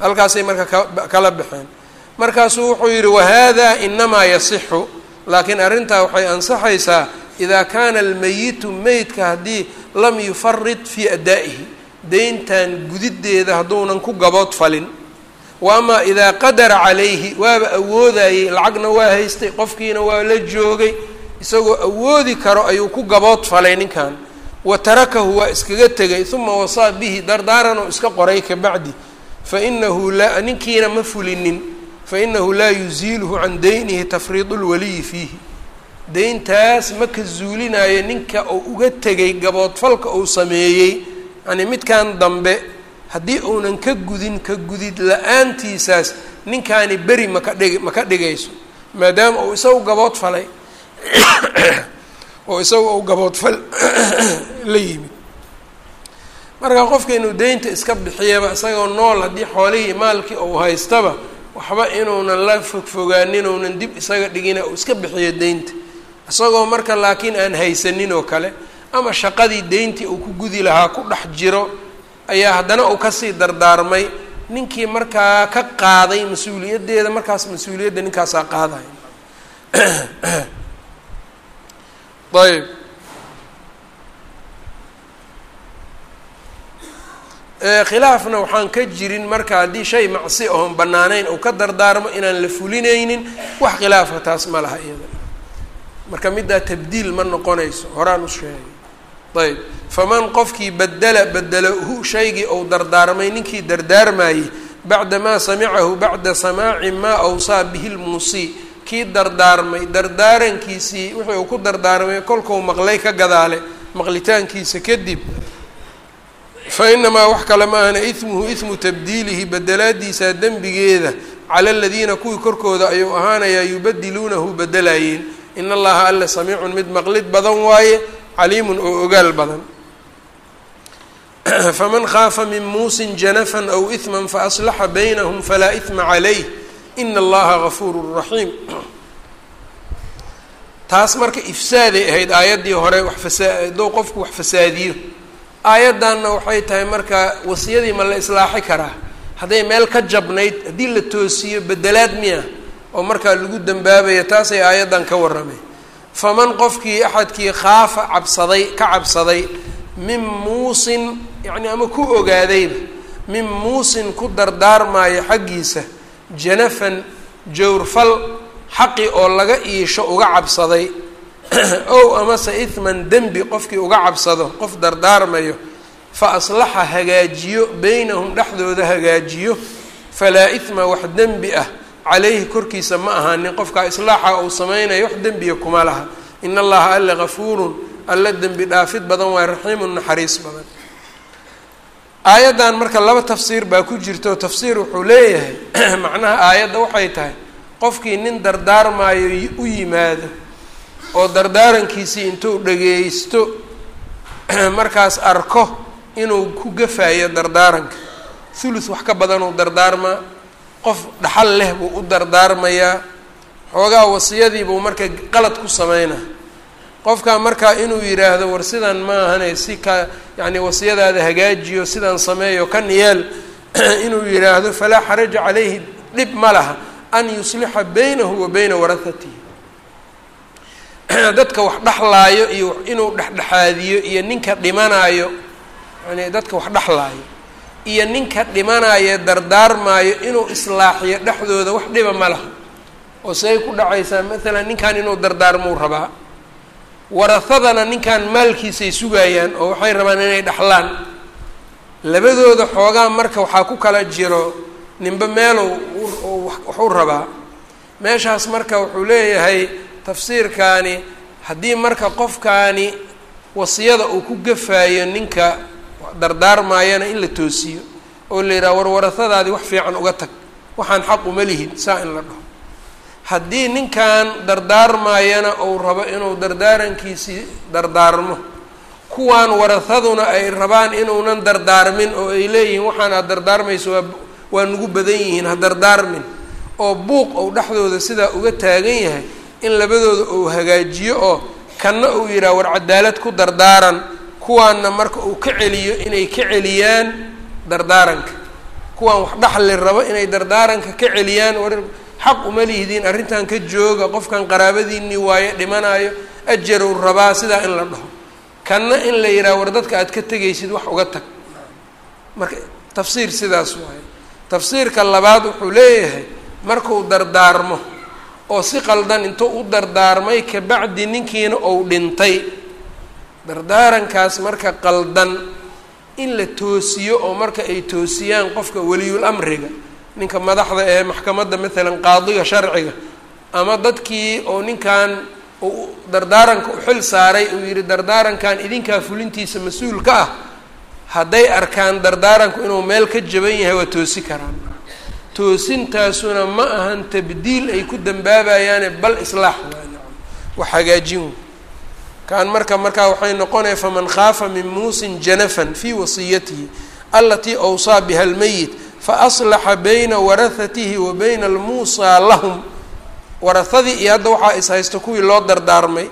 Speaker 1: Halkaasay marka ka kala baxeen. Markaasuu wuxuu yidhi wahada inamaa yasixu. Laakiin arrintaa waxay ansaxaysaa idaa kaana almayitu meydka haddii lam yufarid fii addaa'ihi deyntan gudideeda hadduunan ku gabood falin wa amaa idaa qadara calayhi waaba awoodayey lacagna waa haystay qofkiina waa la joogay isagoo awoodi karo ayuu ku gabood falay ninkan wa tarakahu waa iskaga tegay uma wasaa bihi dardaaranoo iska qoray kabacdi fa inahu laa ninkiina ma fulinin fa inahu laa yuziiluhu can deynihi tafriidu lwaliyi fiihi deyntaas ma ka zuulinayo ninka uu uga tegay gaboodfalka uu sameeyey. Yani midkan dambe haddii uunan ka gudin ka gudid la'aantiisaas ninkaani beri maka dhig maka dhigayso. Maadaama uu isagu gabood falay *coughs* oo isagu uu gaboodfal *coughs* la yimid. Marka qofka inuu deynta iska bixiyaba isagoo nool haddii xoolihii maalkii uu haystaba waxba inuunan la fogfogaanin uunan dib isaga dhigina uu iska bixiyo deynta isagoo marka laakiin aan haysanin oo kale ama shaqadii deyntii uu ku gudi lahaa ku dhex jiro ayaa haddana uu ka sii dardaarmay. Ninkii markaa ka qaaday mas'uuliyaddeeda markaas mas'uuliyadda ninkaasaa qaadaya *clears throat* ayb khilaafna waxaan ka jirin marka haddii shay macsi oon banaanayn uu ka dardaarmo inaan la fulinaynin wax khilaafa taas ma laha iyada marka middaa tabdiil ma noqonayso horaan u sheegay. Ayb faman qofkii badela bedela hu shaygii ou dardaarmay ninkii dardaarmayey bacda maa samicahu bacda samaaci maa awsaa bihi lmuusii kii dardaarmay dardaarankiisii wixii uu ku dardaarmay kolkau maqlay ka gadaale maqlitaankiisa kadib. Fa inamaa wax kale ma ahna ismuhu ismu tabdiilihi bedelaadiisa dembigeeda cala aladiina kuwii korkooda ayuu ahaanayaa yubadiluunahu bedelaayeen in allaha alla samiicun mid maqlid badan waaye caliimun oo ogaal badan. *clears throat* Faman khaafa min muusin janafan aw ihman faaslaxa baynahum falaa ihma calayh. Ina allaha gafuurun raxiim. *clears throat* Taas marka ifsaaday ahayd aayaddii hore wax hadduu qofku wax fasaadiyo. Aayaddanna waxay tahay marka wasiyadii ma la islaaxi karaa. Hadday meel ka jabnayd haddii la toosiyo bedelaad miya oo markaa lagu dambaabaya taasay aayaddan ka warramay. Faman qofkii axadkii khaafa cabsaday ka cabsaday min muusin yacni ama ku ogaadayba min muusin ku dardaarmaayo xaggiisa janafan jawrfal xaqi oo laga iisho uga cabsaday *clears throat* ow amase ihman dembi qofkii uga cabsado qof dardaarmayo fa aslaxa hagaajiyo beynahum dhexdooda hagaajiyo falaa ihma wax dembi ah calayhi korkiisa ma ahaanin qofkaa islaaxa uu sameynayo wax dembiya kuma laha. In allaha alla gafuurun alla dembi dhaafid badan waay raxiimun naxariis badan. Aayaddan marka laba tafsiir baa ku jirto tafsiir wuxuu leeyahay *clears throat* macnaha aayadda waxay tahay qofkii nin dardaarmaayo u yimaado oo dardaarankiisii intuu dhageysto *clears throat* markaas arko inuu ku gafayo dardaaranka thuluth wax ka badanuu dardaarmaa qof dhaxal leh buu u dardaarmayaa xoogaa wasiyadii buu marka qalad ku sameynaa qofkaa markaa inuu yidhaahdo war sidan ma ahane si ka yacni wasiyadaada hagaajiyo sidaan sameeyo kan yeel. *clears throat* Inuu yidhaahdo falaa xaraja calayhi dhib ma laha an yuslixa baynahu wa bayna warahatihi *clears throat* dadka wax dhexlaayo iyo inuu dhexdhexaadiyo iyo ninka dhimanaayo yani dadka wax dhexlaayo iyo ninka dhimanaayo dardaarmaayo inuu islaaxiyo dhexdooda wax dhiba ma laha. oo say ku dhacaysaa maalan ninkan inuu dardaarmou rabaa. Warahadana ninkan maalkiisay sugayaan oo waxay rabaan inay dhexlaan labadooda xoogaa marka waxaa ku kala jiro ninba meelow waxu rabaa. Meeshaas marka wuxuu leeyahay tafsiirkaani haddii marka qofkaani wasiyada uu ku gafaayo ninka dardaarmaayana in la toosiyo oo la yidhaha war warahadaadii wax fiican uga tag. Waxaan xaq uma lihid saa in la dhaho. Haddii ninkan dardaarmayana uu rabo inuu dardaarankiisii dardaarmo kuwaan warahaduna ay rabaan inuunan dardaarmin oo ay leeyihiin waxaan aad dardaarmayso waa waa nagu badan yihiin ha dardaarmin. Oo buuq ou dhexdooda sidaa uga taagan yahay in labadooda uu hagaajiyo oo kanna uu yidhaha war cadaalad ku dardaaran kuwaanna marka uu ka celiyo inay ka celiyaan dardaaranka. Kuwaan wax dhaxli rabo inay dardaaranka ka celiyaan war xaq uma lihidiin arrintan ka jooga qofkan qaraabadiinii waayo dhimanayo ajarow rabaa sidaa in la dhaho. Kanna in la yidhaha war dadka aad ka tegaysid wax uga tag. Marka tafsiir sidaas waaye. Tafsiirka labaad wuxuu leeyahay markuu dardaarmo oo si qaldan intuu u dardaarmay kabacdi ninkiina ou dhintay dardaarankaas marka qaldan in la toosiyo oo marka ay toosiyaan qofka weliyul amriga ninka madaxda ee maxkamadda maalan qaadiga sharciga ama dadkii oo ninkan dardaaranka u xil saaray uu yidhi dardaarankan idinkaa fulintiisa mas'uul ka ah hadday arkaan dardaaranku inuu meel ka jaban yahay waa toosi karaan. Toosintaasuna ma ahan tabdiil ay ku dambaabayaane bal islaax waa hagaajin kaan marka markaa waxay noqonaya faman khaafa min muusin janafan fii wasiyatihi alatii awsaa biha almeyit faaslaxa bayna warahatihi wa bayna almuusaa lahum warahadii iyo hadda waxaa is haysta kuwii loo dardaarmay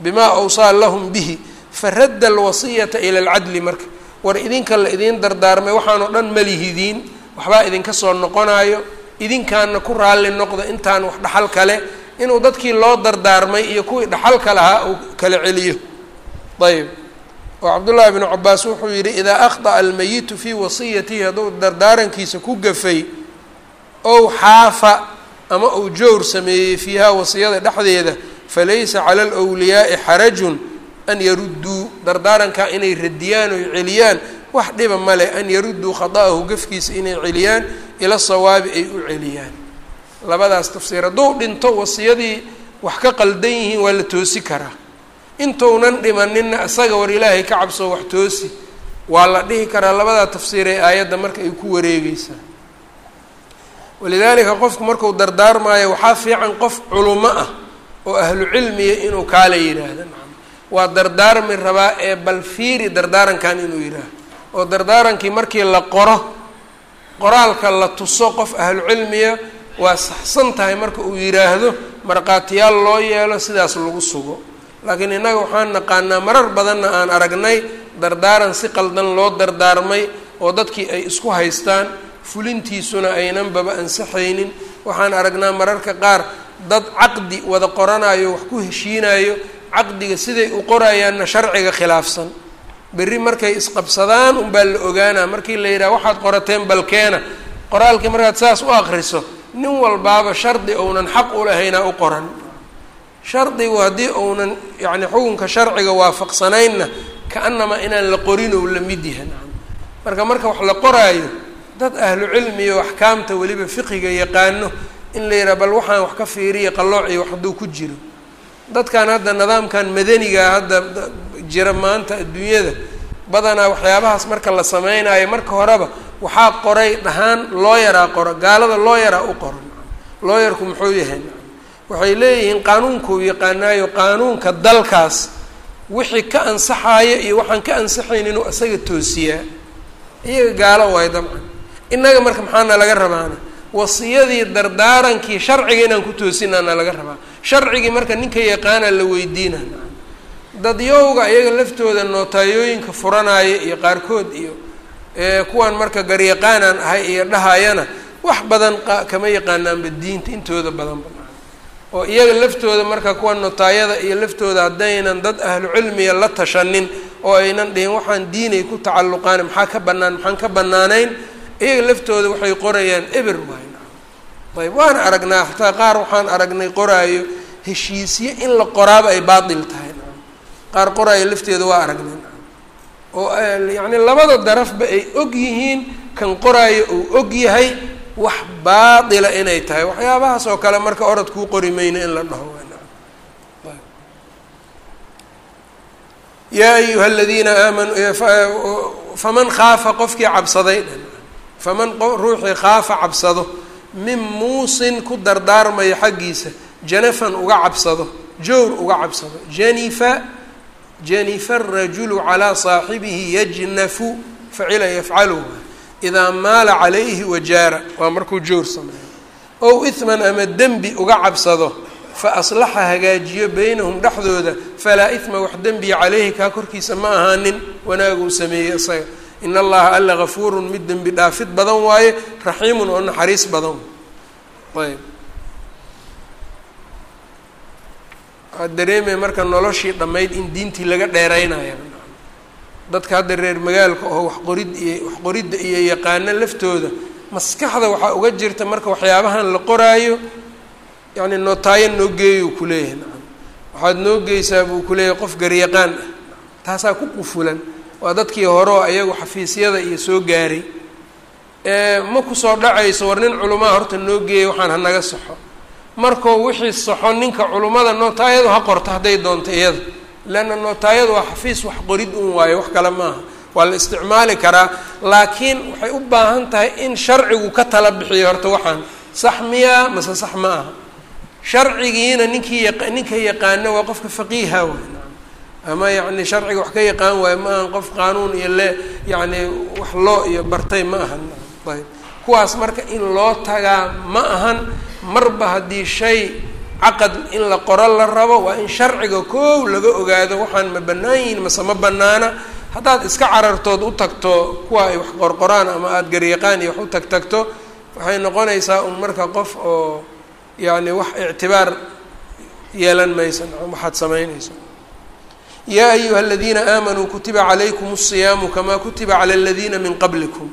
Speaker 1: bimaa awsaa lahum bihi faradda alwasiyata ila alcadli marka war idinka la idiin dardaarmay waxaan oo dhan malihidiin waxbaa idinka soo noqonayo idinkaana ku raalli noqda intaan wax dhaxal kale inuu dadkii loo dardaarmay iyo kuwii dhaxalka lahaa uu kala celiyo. Ayb oo cabdullaahi bnu cabaas wuxuu yidhi idaa akhطأa almayitu fii wasiyatihi hadduu dardaarankiisa ku gafay ow xaafa ama uu jowr sameeyey fiiha wasiyada dhexdeeda falaysa cala alwliyaa'i xarajun an yarudduu. Dardaarankaa inay radiyaan oy celiyaan wax dhiba male an yarudduu khada'ahu gafkiisa inay celiyaan ila sawaabi ay u celiyaan labadaas tafsiir hadduu dhinto wasiyadii wax ka qaldan yihiin waa la toosi karaa. Intounan dhimaninna isaga war ilaahay ka cabsoo wax toosi. Waa la dhihi karaa labadaa tafsiir ee aayadda marka ay ku wareegeysaa walidaalika qofku marku dardaarmaayo waxaa fiican qof culumo ah oo ahlu cilmiya inuu kaala yidhaahda waa dardaarmi rabaa ee bal fiiri dardaarankan inuu yidhaaho oo dardaarankii markii la qoro qoraalka la tuso qof ahlu cilmiya waa saxsan tahay marka uu yidhaahdo markhaatiyaal loo yeelo sidaas lagu sugo. Laakiin innaga waxaan naqaanaa marar badanna aan aragnay dardaaran si qaldan loo dardaarmay oo dadkii ay isku haystaan fulintiisuna aynanbaba ansaxaynin waxaan aragnaa mararka qaar dad caqdi wada qoranayo wax ku heshiinayo caqdiga siday u qorayaanna sharciga khilaafsan. Berri markay isqabsadaan unbaa la ogaanaa. Markii la yidhaha waxaad qorateen balkeena. Qoraalkii markaad saas u akriso nin walbaaba shardi ounan xaq u lahaynaa u qoran. Shardigu haddii uunan yacni xukunka sharciga waafaqsanaynna ka-anamaa inaan la qorin ou la mid yahay. Marka marka wax la qoraayo dad ahlu cilmiyo axkaamta weliba fiqiga yaqaano in la yidhaha bal waxaan wax ka fiiriya qallooc iyo wax hadduu ku jiro. Dadkan hadda nidaamkan madaniga hadda jira maanta adduunyada badanaa waxyaabahaas marka la sameynayo marka horeba waxaa qoray dhahaan looyaraa qoro gaalada looyaraa u qoran. Looyarku muxuu yahay? Waxay leeyihiin qaanuunkuu yaqaanaayo qaanuunka dalkaas. Wixii ka ansaxayo iyo waxaan ka ansaxayn inuu isaga toosiyaa. Iyaga gaalo waay dabcan innaga marka maxaana laga rabaana wasiyadii dardaarankii sharciga inaan ku toosinaana laga rabaa. Sharcigii marka ninka yaqaana la weydiina dadyowga iyaga laftooda nootayooyinka furanaya iyo qaarkood iyo kuwan marka garyaqaanaan ahay iyo dhahayana wax badan kama yaqaanaanba diinta intooda badanba. Oo iyaga laftooda marka kuwa notaayada iyo laftooda haddaynan dad ahlu cilmiya la tashanin oo aynan dhihin waxaan diinay ku tacalluqaan maxaa ka bannaan maxaan ka bannaanayn? Iyaga laftooda waxay qorayaan eber waay ayb waan aragnaa xataa qaar waxaan aragnay qoraayo heshiisye in la qoraaba ay baatil tahay qaar qoraayo lafteeda waa aragnay oo yacni labada darafba ay og yihiin kan qoraayo uu og yahay wax baatila inay tahay. Waxyaabahaas oo kale marka orad kuu qori mayno in la dhaho yaa ayuha aladiina aamanuu faman khaafa qofkii cabsaday faman ruuxii khaafa cabsado min muusin ku dardaarmayo xaggiisa janafan uga cabsado jowr uga cabsado janifa janifa arajulu calaa saaxibihi yajnafu facila yafcalu. Idaa maala calayhi wajaara waa markuu jowr sameeyo. Ow ihman ama dembi uga cabsado fa aslaxa hagaajiyo beynahum dhexdooda falaa ihma wax dembiya caleyhi kaa korkiisa ma ahaanin. Wanaaguu sameeyey isaga. In allaha alla gafuurun mid dembi dhaafid badan waaye raxiimun oo naxariis badan. Ayb waxaad dareemaya marka noloshii dhammayd in diintii laga dheeraynayo. Dadka hadda reer magaalka oo waxqorid iyo waxqoridda iyo yaqaano laftooda maskaxda waxaa uga jirta marka waxyaabahan la qoraayo yacni nootaayo noo geeyuu kuleeyahay nacam waxaad noo geysaa buu kuleeyahay qof garyaqaan ah. Taasaa ku qufulan waa dadkii hore oo ayagu xafiisyada iyo soo gaaray. Ma ku soo dhacayso war nin culumaa horta noo geeyay waxaan hanaga saxo markuu wixii saxo ninka culummada nootaayadu ha qorto hadday doonto iyada leanna nootaayadu waa xafiis wax qorid un waayo wax kale maaha. Waa la isticmaali karaa laakiin waxay u baahan tahay in sharcigu ka tala bixiyo horta waxaan. Sax miyaa mase sax ma aha. Sharcigiina ninkii yaqa ninka yaqaano waa qofka faqiiha waay. Ama yacni sharciga wax ka yaqaan waayo ma ahan qof qaanuun iyo le yacni wax loo iyo bartay ma ahan. Ayb. Kuwaas marka in loo tagaa ma ahan marba haddii shay caqad in la qoro la rabo waa in sharciga koow laga ogaado waxaan ma bannaan yihin mase ma bannaana haddaad iska carartood u tagto kuwa ay wax qorqoraan ama aada garyaqaan iyo wax u tag tagto waxay noqonaysaa un marka qof oo yacni wax ictibaar yeelan maysa waxaad samaynayso yaa ayuha aladiina aamanuu kutiba calaykum الصiyaamu kamaa kutiba cala aladiina min qablikum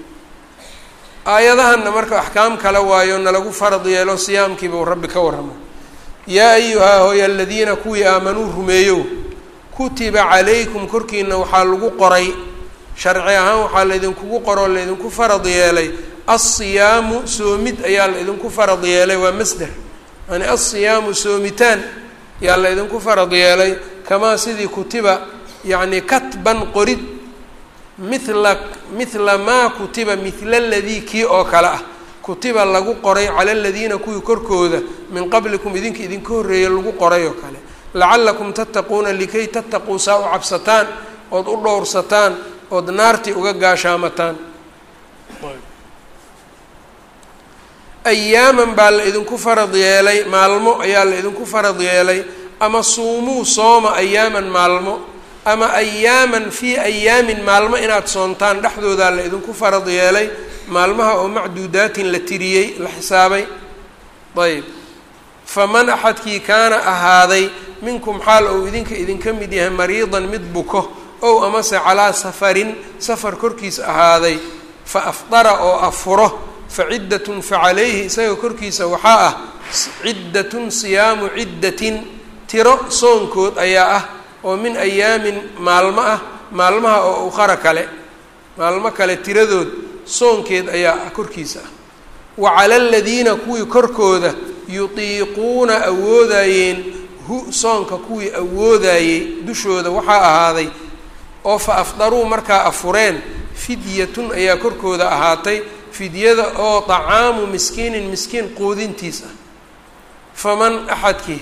Speaker 1: aayadahanna marka axkaam kale waayo nalagu farad yeelo siyaamkiibuu rabbi ka warrama yaa ayuhaa hooy aladiina kuwii aamanuu rumeeyow kutiba calaykum korkiina waxaa lagu qoray sharci ahaan waxaa laydinkugu qoroo laydinku farad yeelay. Alsiyaamu soomid ayaa laydinku farad yeelay waa masder. Yani alsiyaamu soomitaan yaa laydinku farad yeelay kamaa sidii kutiba yacni katban qorid mithla mithla maa kutiba mithla aladii kii oo kale ah. Kutiba lagu qoray cala aladiina kuwii korkooda min qablikum idinka idinka horreeya lagu qoray oo kale. Lacallakum tattaquuna likay tattaquu saa u cabsataan ood u dhowrsataan ood naartii uga gaashaamataan. Ayaaman baa la idinku farad yeelay maalmo ayaa la idinku farad yeelay ama suumuu sooma ayaaman maalmo ama ayaaman fii ayaamin maalmo inaad soontaan dhexdoodaa la idinku farad yeelay maalmaha oo macduudaatin la tiriyey la xisaabay. Ayb faman axadkii kaana ahaaday minkum xaal ou idinka idinka mid yahay mariidan mid buko ow amase calaa safarin safar korkiisa ahaaday fa afdara oo afuro fa ciddatun fa calayhi isaga korkiisa waxaa ah ciddatun siyaamu ciddatin tiro soonkood ayaa ah oo min ayaamin maalmo ah maalmaha oo uqara kale maalmo kale tiradood soonkeed ayaa ah korkiisa ah. Wa cala aladiina kuwii korkooda yutiiquuna awoodayeen hu soonka kuwii awoodayey dushooda waxaa ahaaday oo fa afdaruu markaa afureen fidyatun ayaa korkooda ahaatay fidyada oo طacaamu miskiinin miskiin quudintiis ah faman axadkii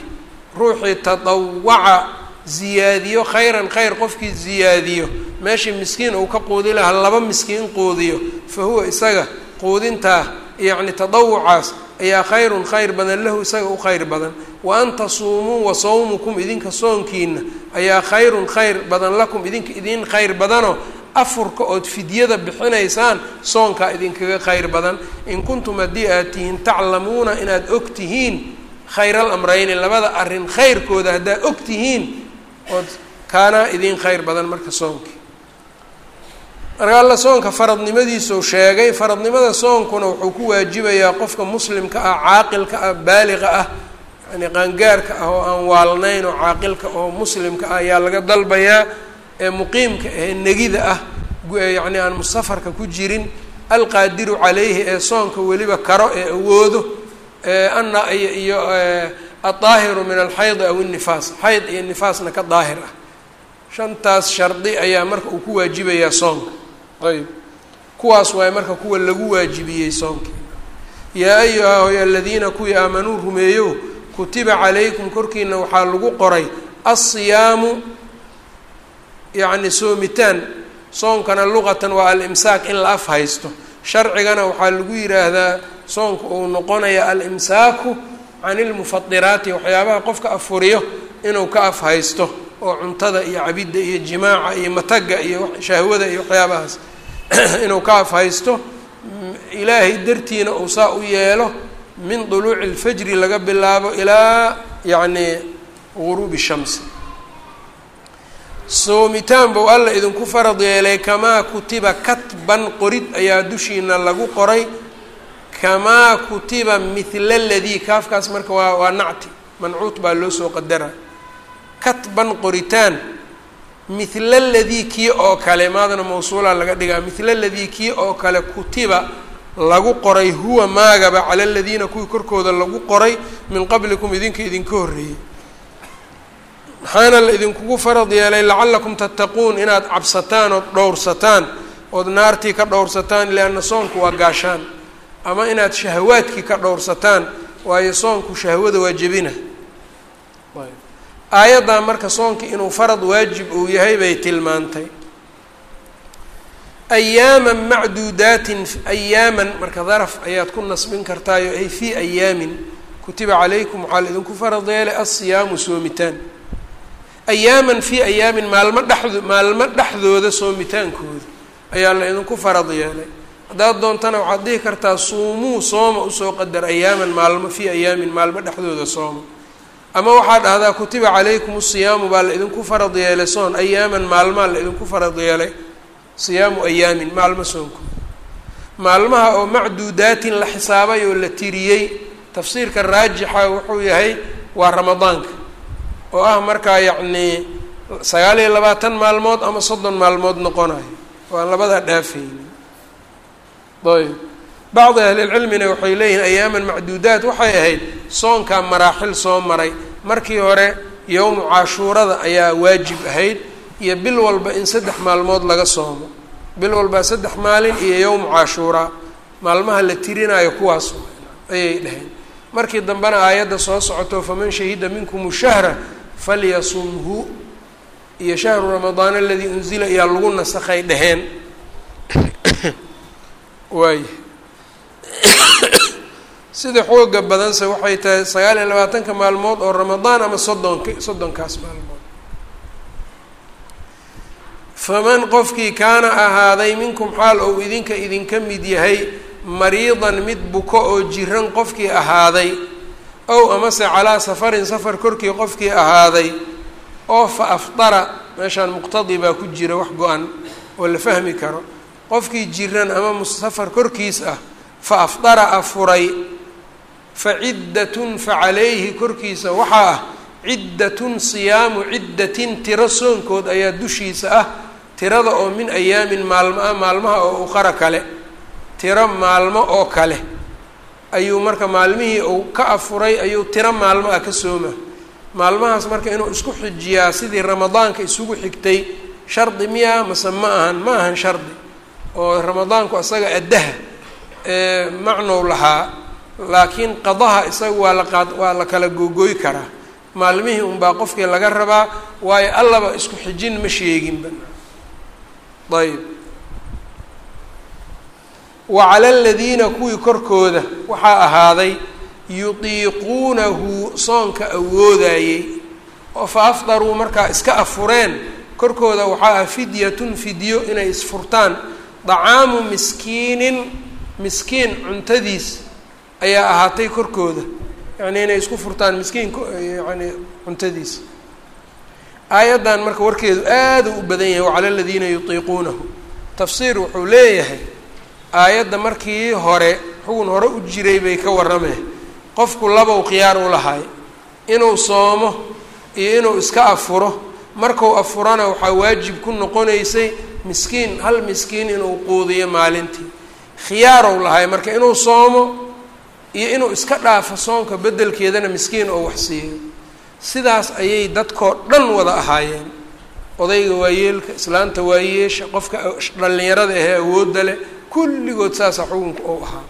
Speaker 1: ruuxii tadawaca ziyaadiyo khayran khayr qofkii ziyaadiyo. Meeshii miskiin uu ka quudi lahaa laba miskiin quudiyo. Fa huwa isaga quudintaa yacni tadawucaas ayaa khayrun khayr badan lahu isaga u khayr badan. Wa an tasuumuu wa sawmukum idinka soonkiina ayaa khayrun khayr badan lakum idinka idin khayr badanoo afurka ood fidyada bixinaysaan soonkaa idinkaga khayr badan. In kuntum haddii aad tihiin taclamuuna inaad og tihiin khayral amrayni labada arrin khayrkooda haddaad og tihiin ood kaanaa idin khayr badan marka soonkii marka alla soonka faradnimadiisuu sheegay faradnimada soonkuna wuxuu ku waajibayaa qofka muslimka ah caaqilka ah baaliqa ah yani qaangaarka ah oo aan waalnayn oo caaqilka oo muslimka ah ayaa laga dalbayaa ee muqiimka ahee negida ah yacni aan musafarka ku jirin alqaadiru calayhi ee soonka weliba karo ee awoodo ana iyo adaahiru min alxaydi aw innifaas xayd iyo nifaasna ka daahir ah. shantaas shardi ayaa marka uu ku waajibayaa soonka. ayb kuwaas waaye marka kuwa lagu waajibiyey soonka. yaa ayuha aladiina kuwii aamanuu rumeeyow kutiba calaykum korkiina waxaa lagu qoray. alsiyaamu yacni soomitaan. soonkana luqatan waa alimsaak in la af haysto sharcigana waxaa lagu yidhaahdaa soonka uu noqonaya alimsaaku can ilmufadiraati waxyaabaha qofka afuriyo inuu ka af haysto oo cuntada iyo cabidda iyo jimaaca iyo matagga iyo shahwada iyo waxyaabahaas *clears throat* inuu ka af haysto ilaahay dartiina uu saa u yeelo min duluuci اlfajri laga bilaabo ilaa yacni guruubi shamsi. Soomitaan buu alla idinku farad yeelay kamaa kutiba katban qorid ayaa dushiina lagu qoray kamaa kutiba mithla aladii kaafkaas marka waa waa nacti mancuut baa loo soo qadara. Katban qoritaan mithla aladii kii oo kale maadana mawsuula laga dhigaa mithla aladii kii oo kale kutiba lagu qoray huwa maagaba cala aladiina kuwii korkooda lagu qoray min qablikum idinka idinka horreeyey. Maxaana la idinkugu farad yeelay lacallakum tattaquun inaad cabsataan ood dhowrsataan ood naartii ka dhowrsataan lianna soonku waa gaashaan ama inaad shahawaadkii ka dhowrsataan waayo soonku shahwada waa jebina aayaddan marka soonka inuu farad waajib uu yahay bay tilmaantay. Ayaaman macduudaatin ayaaman marka daraf ayaad ku nasbin kartaayo ay fii ayaamin kutiba calaykum waxaa la idinku farad yeelay alsiyaamu soomitaan. Ayaaman fii ayaamin maalmo dhexdo maalmo dhexdooda soomitaankooda ayaa la idinku farad yeelay haddaad doontana waxaad dhihi kartaa suumuu sooma u soo qadar ayaaman maalmo fii ayaamin maalmo dhexdooda sooma. Ama waxaa dhahdaa kutiba calaykum asiyaamu baa la idinku farad yeelay soon ayaaman maalmaa la idinku farad yeelay. Siyaamu ayaamin maalmo soonku. Maalmaha oo macduudaatin la xisaabay oo la tiriyey tafsiirka raajixa wuxuu yahay waa ramadaanka. Oo ah markaa yacnii sagaal iyo labaatan maalmood ama soddon maalmood noqonayo oo aan labadaa dhaafaynin ayb. Bacdi ahlilcilmina waxay leeyihiin ayaaman macduudaat. Waxay ahayd soonkaa maraaxil soo maray. Markii hore yowmu cashuurada ayaa waajib ahayd iyo bil walba in saddex maalmood laga soomo. Bil walba saddex maalin iyo yowmu cashuuraa maalmaha la tirinaayo kuwaas ayay dhaheen. Markii dambena aayadda soo socoto faman shahida minkum shahra falyasumhu. Iyo shahru ramadaan aladii unzila ayaa lagu nasakhay dheheen waay sida xooga badanse waxay tahay sagaal iyo labaatanka maalmood oo ramadaan ama soddonka soddonkaas maalmood. Faman qofkii kaana ahaaday minkum xaal ou idinka idinka mid yahay mariidan mid buko oo jiran qofkii ahaaday ow amase calaa safarin safar korkii qofkii ahaaday oo fa afdara meeshaan muqtadi baa ku jira wax go-an oo la fahmi karo qofkii jiran ama safar korkiis ah fa afdara afuray. Fa ciddatun fa calayhi korkiisa waxaa ah ciddatun siyaamu ciddatin tiro soonkood ayaa dushiisa ah. Tirada oo min ayaamin maalmo ah maalmaha oo uqara kale. Tiro maalmo oo kale. Ayuu marka maalmihii uu ka afuray ayuu tiro maalmo ah ka sooma. Maalmahaas marka inuu isku xijiyaa sidii ramadaanka isugu xigtay shardi miyaa mase ma ahan ma ahan shardi oo ramadaanku isaga addaha macnow lahaa laakiin qadaha isaga waa la qaad waa la kala googooy karaa maalmihii unbaa qofkii laga rabaa waayo allaba isku xijin ma sheeginba. Ayb wa cala aladiina kuwii korkooda waxaa ahaaday yutiiquunahu soonka awoodayey oo fa afdaruu markaa iska afureen korkooda waxaa ah fidyatun fidyo inay isfurtaan dacaamu miskiinin miskiin cuntadiis ayaa ahaatay korkooda. Yacnii inay isku furtaan miskiin yani cuntadiis. Aayaddan marka warkeedu aada u badan yahay wacala aladiina yutiiquunahu. Tafsiir wuxuu leeyahay aayadda markii hore xugun hore u jiray bay ka warrameen qofku labow khiyaar u lahay inuu soomo iyo inuu iska afuro. Markuu afurana waxaa waajib ku noqonaysay miskiin hal miskiin inuu quudiyo maalintii? Khiyaarow lahay marka inuu soomo iyo inuu iska dhaafo soonka beddelkeedana miskiin oo wax siiyo sidaas ayay dadkoo dhan wada ahaayeen. Odayga waayeelka islaanta waayeesha qofka dhallinyarada ahee awoodda leh kulligood saasa xukunka ou ahaa.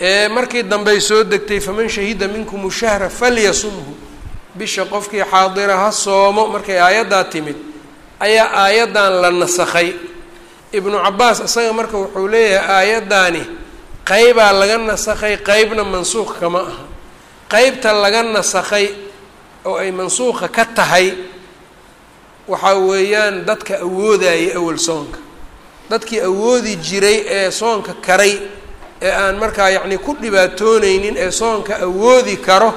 Speaker 1: Ee markii dambey soo degtay faman shahida minkum shahra falyasumhu. Bisha qofkii xaadira ha soomo markay aayaddaa timid ayaa aayaddan la nasakhay. Ibnu cabaas isaga marka wuxuu leeyahay aayaddaani qeybaa laga nasakhay qeybna mansuuq kama aha. Qeybta laga nasakhay oo ay mansuuqa ka tahay waxaa weeyaan dadka awoodayay awal soonka. Dadkii awoodi jiray ee soonka karay ee aan markaa yacni ku dhibaatooneynin ee soonka awoodi karo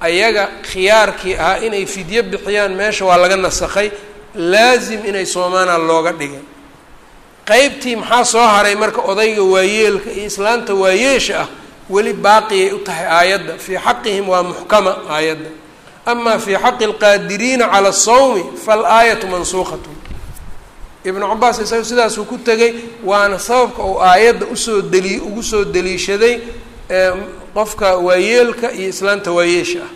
Speaker 1: ayaga khiyaarkii ahaa inay fidyo bixiyaan meesha waa laga nasakhay laasim inay soomaanaa looga dhigay qeybtii maxaa soo haray marka odayga waayeelka iyo islaanta waayeesha ah weli baaqiyay u tahay aayadda. Fii xaqihim waa muxkama aayadda. Ama fii xaqi alqaadiriina cala asawmi faalaayatu mansuuqatu ibnu cabaas isaga sidaasuu ku tegay waana sababka uu aayadda u soo deli ugu soo deliishaday qofka waayeelka iyo islaanta waayeesha ah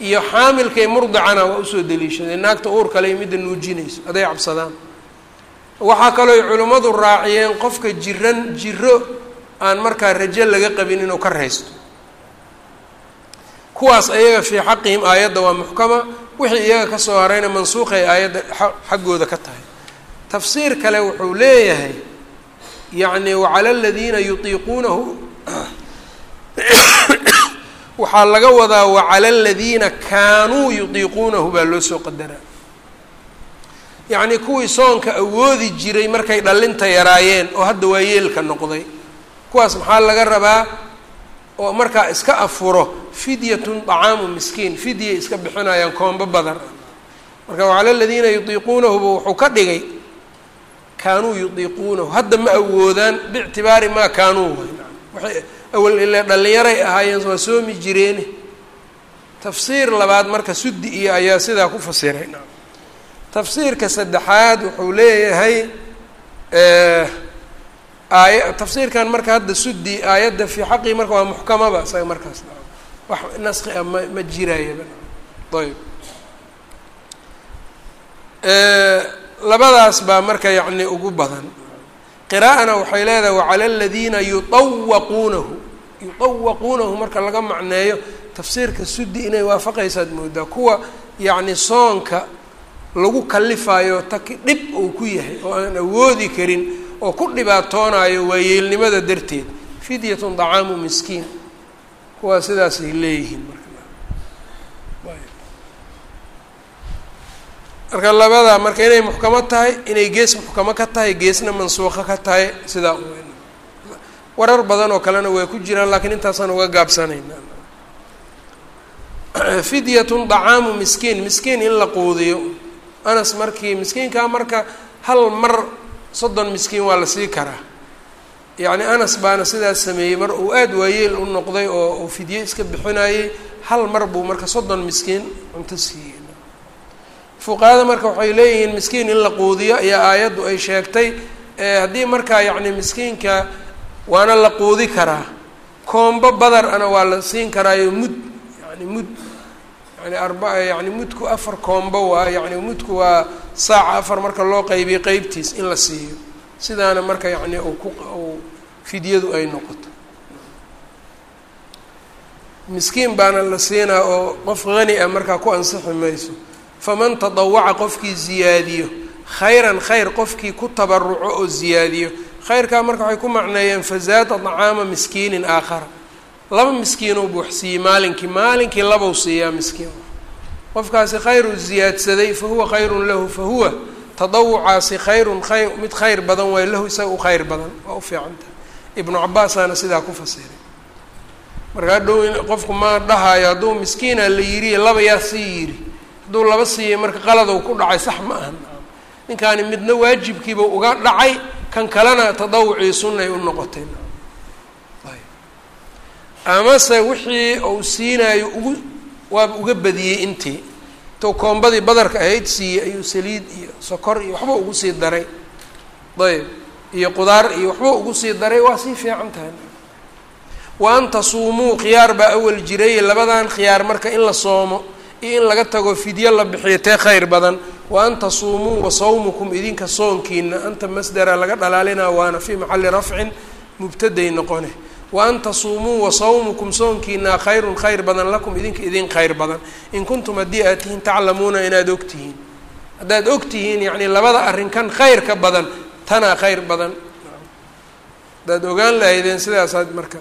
Speaker 1: iyo xaamilkay murdicana waa u soo deliishaday naagta uur kale iyo midda nuujinayso. Hadday cabsadaan. Waxaa kalooy culimmadu raaciyeen qofka jiran jiro aan markaa rajo laga qabin inuu ka raysto. Kuwaas ayaga fii xaqihim aayadda waa muxkama wixii iyaga ka soo harayna mansuuqay aayadda xaggooda ka tahay. Tafsiir kale wuxuu leeyahay yacni wacala aladiina yutiiquunahu waxaa laga wadaa wacala aladiina kaanuu yutiiquunahu baa loo soo qadaraa. Yacni kuwii soonka awoodi jiray markay dhallinta yaraayeen oo hadda waa yeelka noqday kuwaas maxaa laga rabaa? Oo markaa iska afuro fidyatun طacaamu miskiin fidyay iska bixinayaan koombo badan. Marka wacala aladiina yutiiquunahuba wuxuu ka dhigay kaanuu yutiiquunahu hadda ma awoodaan biictibaari maa kaanuu awal ile dhallinyaray ahaayeen waa soomi jireene. Tafsiir labaad marka suddi iyo ayaa sidaa ku fasiray tafsiirka saddexaad wuxuu leeyahay aaya tafsiirkan marka hadda suddi aayadda fii xaqii marka waa muxkamaba isaga markaas. Wax naski a ma ma jirayaba ayb labadaas baa marka yacni ugu badan qiraa'ana waxay leedahay wa cala aladiina yutawaquunahu yutawaquunahu marka laga macneeyo tafsiirka sudi inay waafaqaysaad moodaa kuwa yacni soonka lagu kalifaayo taki dhib uu ku yahay oo aan awoodi karin oo ku dhibaatoonayo waayeelnimada darteed fidyatun dacaamu miskiin kuwaa sidaasay leeyihiin marka labadaa marka inay muxkamo tahay inay gees muxkamo ka tahay geesna mansuuqo ka tahay sidaa warar badan oo kalena way ku jiraan laakiin intaasaan uga gaabsanayna *clears throat* fidyatun طacaamu miskiin. Miskiin in la quudiyo. Anas markii miskiinkaa marka hal mar soddon miskiin waa la sii karaa. Yacni anas baana sidaas sameeyey mar uu aada waayeel u noqday oo uu fidye iska bixinayey hal mar buu marka soddon miskiin cunto siiyey fuqahada marka waxay leeyihiin miskiin in la quudiyo ayaa aayaddu ay sheegtay haddii markaa yacni miskiinka waana la quudi karaa koombo badar ana waa la siin karaayo mud yani mud yani arba yani mudku afar koombo waa yani mudku waa saaca afar marka loo qaybiyo qeybtiis in la siiyo. Sidaana marka yacni uu ku fidyadu ay noqoto. Miskiin baana la siinaa oo qof hani ah markaa ku ansixi mayso faman tadawaca qofkii ziyaadiyo khayran khayr qofkii ku tabaruco oo ziyaadiyo khayrkaa marka waxay ku macneeyeen fazaada طacaama miskiinin aakhara laba miskiinuu buuxsiiyey maalinkii maalinkii labau siiyaa miskiin. Qofkaasi khayru ziyaadsaday fahuwa khayrun lahu fahuwa tadawucaasi khayrun khayr mid khayr badan waay lahu isaga u khayr badan. Waa u fiican tahay. Ibnu cabaasaana sidaa ku fasiray marka hadhow qofku ma dhahaayo hadduu miskiina la yiriy laba yaa sii yiri hadduu laba siiyay marka qaladow ku dhacay sax ma ahan. Ninkaani midna waajibkiiba uga dhacay kan kalena tadawucii sunnay u noqotay amase wixii uu siinaayo ugu waaba uga badiyey intii intuu koombadii badarka ahayd siiyey ayuu saliid iyo sokor iyo waxba ugu sii daray. Ayb. Iyo qudaar iyo waxba ugu sii daray waa sii fiican tahay. Wa tasuumuu khiyaar baa awal jiray labadan khiyaar marka in la soomo in laga tago fidyo la bixiyo tee khayr badan. Wa an tasuumuu wa sawmukum idinka soonkiina anta masdera laga dhalaalinaa waana fii maxalli rafcin mubtaday noqone. Wa an tasuumuu wa sawmukum soonkiinaa khayrun khayr badan lakum idinka idin khayr badan. In kuntum haddii aad tihiin taclamuuna inaad og tihiin haddaad og tihiin yacni labada arrinkan khayr ka badan tanaa khayr badan. Haddaad ogaan lahaydeen sidaasaad marka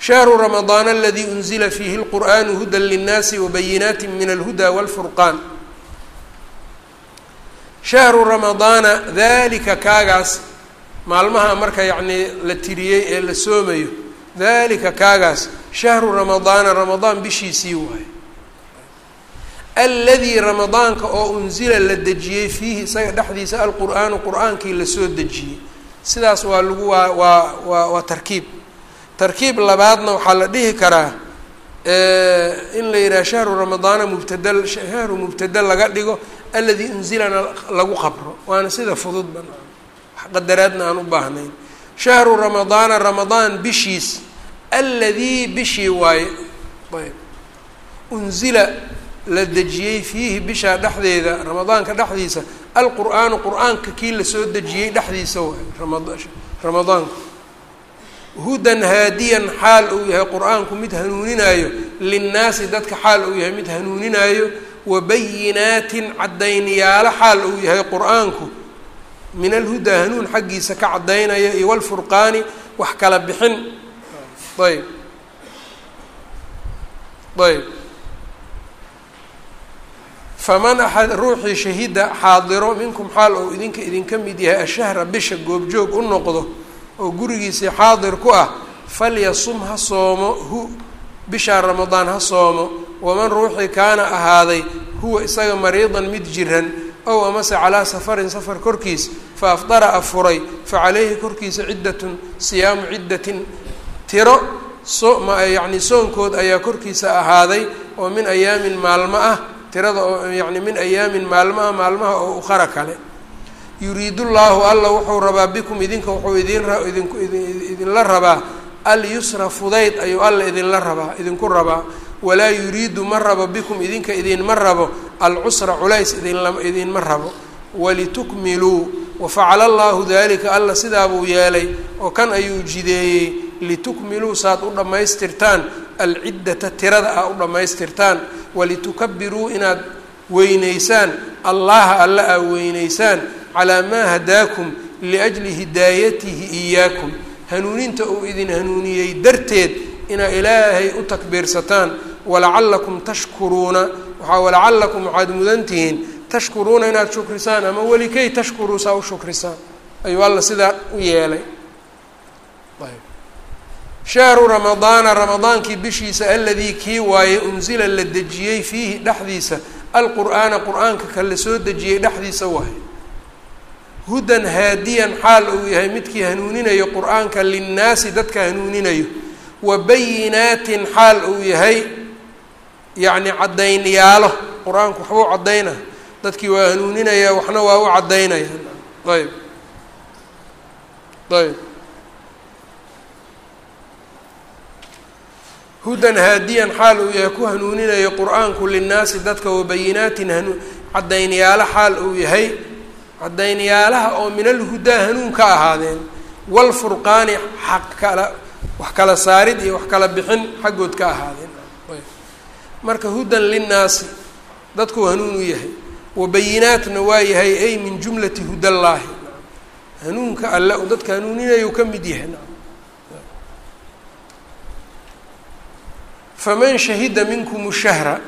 Speaker 1: shahru ramadaana aladii unzila fiihi lqur'aanu hudan linnaasi wabayinaati min alhuda walfurqaan shahru ramadaana dalika kaagaas maalmaha marka yacnii la tiriyey ee la soomayo dalika kaagaas shahru ramadaana ramadaan bishiisii waaye. Aladii ramadaanka oo unzila la dejiyey fiihi isaga dhexdiisa alqur'aanu qur'aankii la soo dejiyey. Sidaas waa lagu waa waa waa waa tarkiib tarkiib labaadna waxaa la dhihi karaa in la yidhaha shahru ramadaana mubtada shahru mubtada laga dhigo aladii unzilana lagu qabro. Waana sida fudud ban qadaraadna aan u baahnayn. Shahru ramadaana ramadaan bishiis aladii bishii waaye ayb unzila la dejiyey fiihi bishaa dhexdeeda ramadaanka dhexdiisa alqur'aanu qur'aanka kii la soo dejiyey dhexdiisa waay ramadaanku hudan haadiyan xaal uu yahay. Qur'aanku mid hanuuninaayo linnaasi dadka xaal uu yahay mid hanuuninaayo. Wabayinaatin caddayniyaalo xaal uu yahay qur'aanku. Min alhudaa hanuun xaggiisa ka caddaynaya iyo walfurqaani wax kala bixin. Ayb. Ayb. Faman axad ruuxii shahida xaadiro minkum xaal ou idinka idinka mid yahay ashahra bisha goobjoog u noqdo oo gurigiisii xaadir ku ah falyasum ha soomo hu bishaa ramadaan ha soomo waman ruuxii kaana ahaaday huwa isaga mariidan mid jiran ow amase calaa safarin safar korkiis fa afdara afuray fa caleyhi korkiisa ciddatun siyaamu ciddatin tiro so yacni soonkood ayaa korkiisa ahaaday oo min ayaamin maalmo ah tirada oo yacni min ayaamin maalmaha maalmaha oo uqara kale yuriidu llaahu alla wuxuu rabaa bikum idinka wuxuu idin idinla rabaa. Alyusra fudayd ayuu alla idinla rabaa idinku rabaa. Walaa yuriidu ma rabo bikum idinka idinma rabo. Alcusra culays idinma rabo. Walitukmiluu wafacala allahu dalika alla sidaabuu yeelay oo kan ayuu jideeyey. Litukmiluu saad u dhammaystirtaan. Alciddata tirada ah u dhammaystirtaan. Walitukabiruu inaad weyneysaan allaha alla aa weyneysaan calaa maa hadaakum liajli hidaayatihi iyaakum hanuuninta uu idin hanuuniyey darteed inaa ilaahay u takbiirsataan walacallakum tashkuruuna waxaa walacallakum waxaad mudan tihiin tashkuruuna inaad shukrisaan ama weli kay tashkuruu saa u shukrisaan ayuu alla sidaa u yeelay shahru ramadaana ramadaankii bishiisa aladii kii waaye unsila la dejiyey fiihi dhexdiisa alqur'aana qur'aanka ka la soo dejiyey dhexdiisa waaye hudan haadiyan xaal uu yahay midkii hanuuninayo qur'aanka linnaasi dadka hanuuninayo. Wa bayinaatin xaal uu yahay yacni caddaynyaalo. Qur'aanku waxbuu caddayna. Dadkii waa hanuuninaya waxna waa u caddaynaya. Ayb ayb hudan haadiyan xaal uu yahay ku hanuuninayo qur'aanku linnaasi dadka. Wabayinaatin hanu caddaynyaalo xaal uu yahay caddaynyaalaha oo min alhudaa hanuun ka ahaadeen walfurqaani xaq kala wax kala saarid iyo wax kala bixin xaggood ka ahaadeen. Marka hudan linnaasi dadkuu hanuun u yahay. Wabayinaatna waa yahay ay min jumlati hudallaahi. Hanuunka alle u dadka hanuuninayuu ka mid yahay. Faman shahida minkum shahra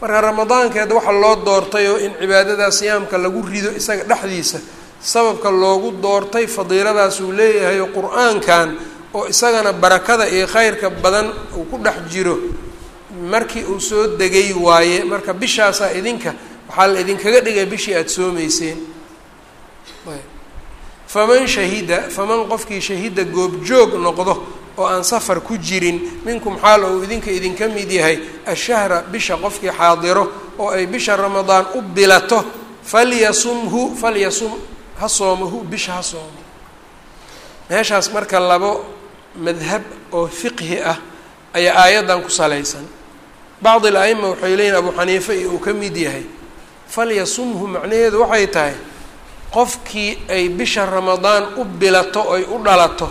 Speaker 1: marka ramadaankeeda waxaa loo doortay oo in cibaadadaa siyaamka lagu rido isaga dhexdiisa sababka loogu doortay fadiiladaas uu leeyahay oo qur'aankan oo isagana barakada iyo khayrka badan uu ku dhex jiro markii uu soo degay waaye marka bishaasaa idinka waxaa la idinkaga dhigay bishii aada soomeyseen faman shahida faman qofkii shahida goobjoog noqdo oo aan safar ku jirin minkum xaal ou idinka idinka mid yahay ashahra bisha qofkii xaadiro oo ay bisha ramadaan u bilato falyasumhu falyasum ha soomo hu bisha ha soomo meeshaas marka labo madhab oo fiqhi ah ayaa aayaddan ku salaysan. Bacdi il a-ima waxay leeyihiin abu xaniife iyo uu ka mid yahay falyasumhu macnaheedu waxay tahay qofkii ay bisha ramadaan u bilato oy u dhalato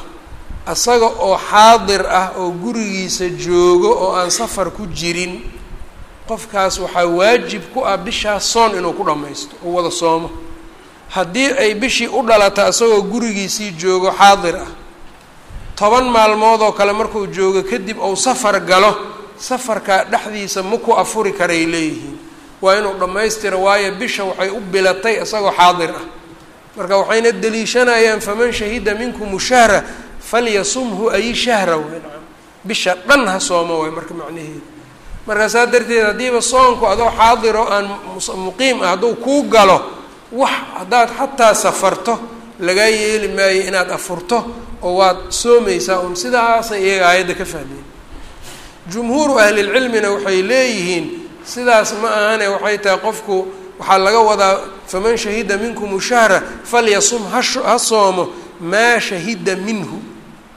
Speaker 1: isaga oo xaadir ah oo gurigiisa joogo oo aan safar ku jirin qofkaas waxaa waajib ku ah bishaas soon inuu ku dhammaysto oo wada soomo. Haddii ay bishii u dhalata isagoo gurigiisii joogo xaadir ah toban maalmood oo kale markuu joogo kadib ou safar galo safarkaa dhexdiisa ma ku afuri karay leeyihiin. Waa inuu dhammaystira waayo bisha waxay u bilatay isagoo xaadir ah. Marka waxayna deliishanayaan faman shahida minkum shahra falyasumhu ay shahra way nacam bisha dhan ha soomo waay marka macnaheedu markaa saa darteed haddiiba soonku adoo xaadir oo aan muqiim ah hadduu kuu galo wax haddaad xataa safarto lagaa yeeli maayo inaad afurto oo waad soomaysaa un sidaasay iyaga aayadda ka fahmeen. Jumhuuru ahlilcilmina waxay leeyihiin sidaas ma ahane waxay tahay qofku waxaa laga wadaa faman shahida minkum shahra falyasum ha soomo maa shahida minhu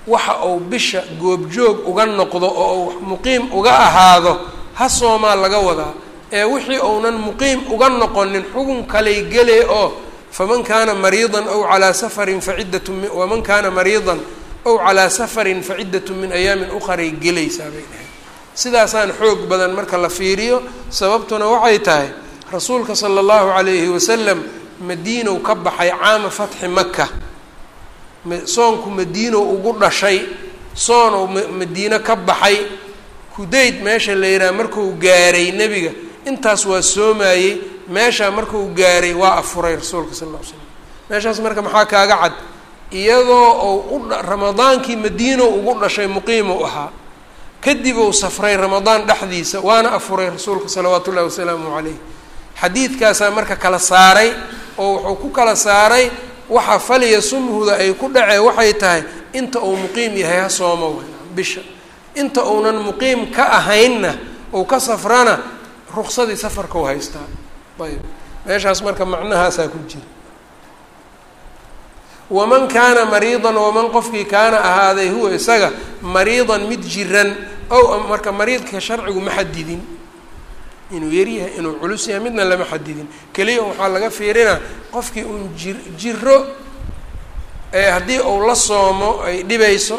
Speaker 1: waxa uu bisha goobjoog uga noqdo oo uu muqiim uga ahaado ha soomaa laga wadaa. Ee wixii uunan muqiim uga noqonin xugun kalay gelee oo faman kaana mariidan aw calaa safarin faciddat waman kaana mariidan aw calaa safarin faciddat min ayaamin uqaray gelaysaa bay dhahay. Sidaasaan xoog badan marka la fiiriyo sababtuna waxay tahay rasuulka sala allahu calayhi wasalam madiinow ka baxay caama fatxi maka soonku madiinow ugu dhashay soonow madiino ka baxay hudayd meesha la yidhaha markuu gaaray nebiga intaas waa soomayey meeshaa markuu gaaray waa afuray rasuulka sal alla ly slam meeshaas marka maxaa kaaga cad? Iyadoo ou u ramadaankii madiinow ugu dhashay muqiimow ahaa kadib uu safray ramadaan dhexdiisa waana afuray rasuulka salawaatu ullahi wasalaamu calayh xadiidkaasaa marka kala saaray oo wuxuu ku kala saaray waxa faliya sumhuda ay ku dhacee waxay tahay inta uu muqiim yahay ha soomo w bisha. Inta uunan muqiim ka ahaynna uu ka safrana ruksadii safarka u haystaa. Ayb meeshaas marka macnahaasaa ku jira. Waman kaana mariidan waman qofkii kaana ahaaday huwa isaga mariidan mid jiran ow marka mariidka sharcigu ma xadidin inuu yaryahay inuu culus yahay midna lama xadidin. Keliya waxaa laga fiirinaa qofkii uun jir jiro haddii uu la soomo ay dhibayso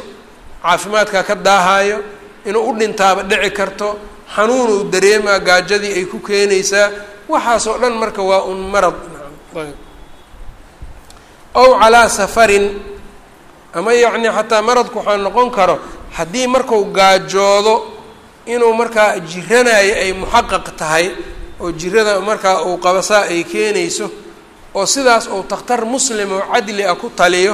Speaker 1: caafimaadkaa ka daahayo inuu u dhintaaba dhici karto xanuun uu dareemaa gaajadii ay ku keenaysaa waxaasoo dhan marka waa un marad. Ow calaa safarin ama yacni xataa maradku waxaa noqon karo haddii marku gaajoodo inuu markaa jiranayo ay muxaqaq tahay oo jirada markaa uu qabasaa ay keenayso oo sidaas uu takhtar muslim oo cadli ah ku taliyo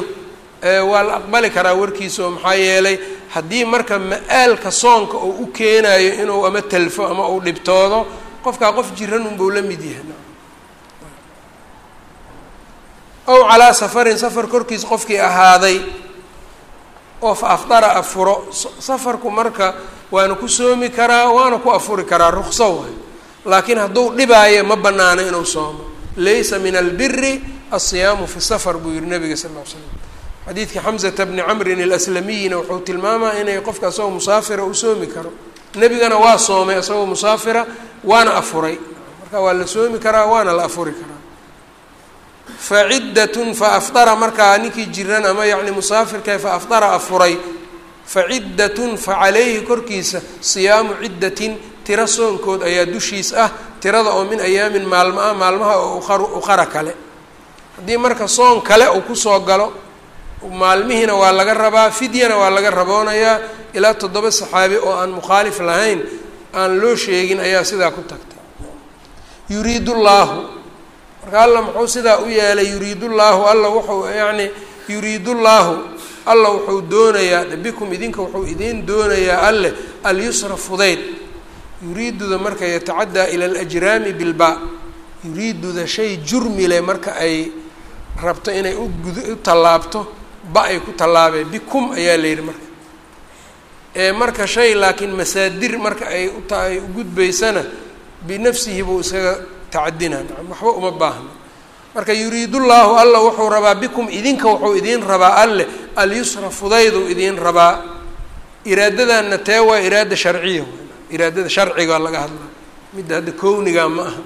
Speaker 1: waa la aqbali karaa warkiisa oo maxaa yeelay haddii marka ma-aalka soonka uu u keenayo inuu ama talfo ama uu dhibtoodo qofkaa qof jiran unbuu la mid yahay. Ow calaa safarin safar korkiis qofkii ahaaday oo fa afdara afuro safarku marka waana ku soomi karaa waana ku afuri karaa rukso waay. Laakiin hadduu dhibaayo ma banaano inuu soomo. Laysa min albiri alsiyaamu fi safar buu yihi nabiga sal ly slam xadiidkii xamzata bni camrin alaslamiyina wuxuu tilmaamaa inay qofka isagoo musaafira uu soomi karo. Nebigana waa soomay isagoo musaafira waana afuray. Marka waa la soomi karaa waana la afuri karaa. Faciddatun fa afdara markaa ninkii jiran ama yacni musaafirka fa afdara afuray faciddatun fa calayhi korkiisa siyaamu ciddatin tiro soonkood ayaa dushiis ah tirada oo min ayaamin maalmo ah maalmaha oo uqara kale. Haddii marka soon kale uu ku soo galo maalmihiina waa laga rabaa fidyana waa laga raboonayaa ilaa toddoba saxaabi oo aan mukhaalif lahayn aan loo sheegin ayaa sidaa ku tagtay yuriidu llaahu marka alla muxuu sidaa u yeelay yuriidullaahu alla wuxuu yacni yuriidullaahu alla wuxuu doonayaa bikum idinka wuxuu idiin doonayaa alleh alyusra fudayd. Yuriiduda marka yatacaddaa ila alajraami bilbaa yuriiduda shay jurmile marka ay rabto inay ugud u tallaabto ba ay ku tallaabeen. Bikum ayaa la yidhi marka. Ee marka shay laakiin masaadir marka ay uta ay ugudbaysana binafsihi buu iskaga tacadinaa. Waxba uma baahno marka yuriidullaahu alla wuxuu rabaa bikum idinka wuxuu idiin rabaa alleh alyusra fudayduu idiin rabaa. Iraadadanna tee waa iraada sharciya iraadada sharciga laga hadlaa. Midda hadda kownigaa ma aha.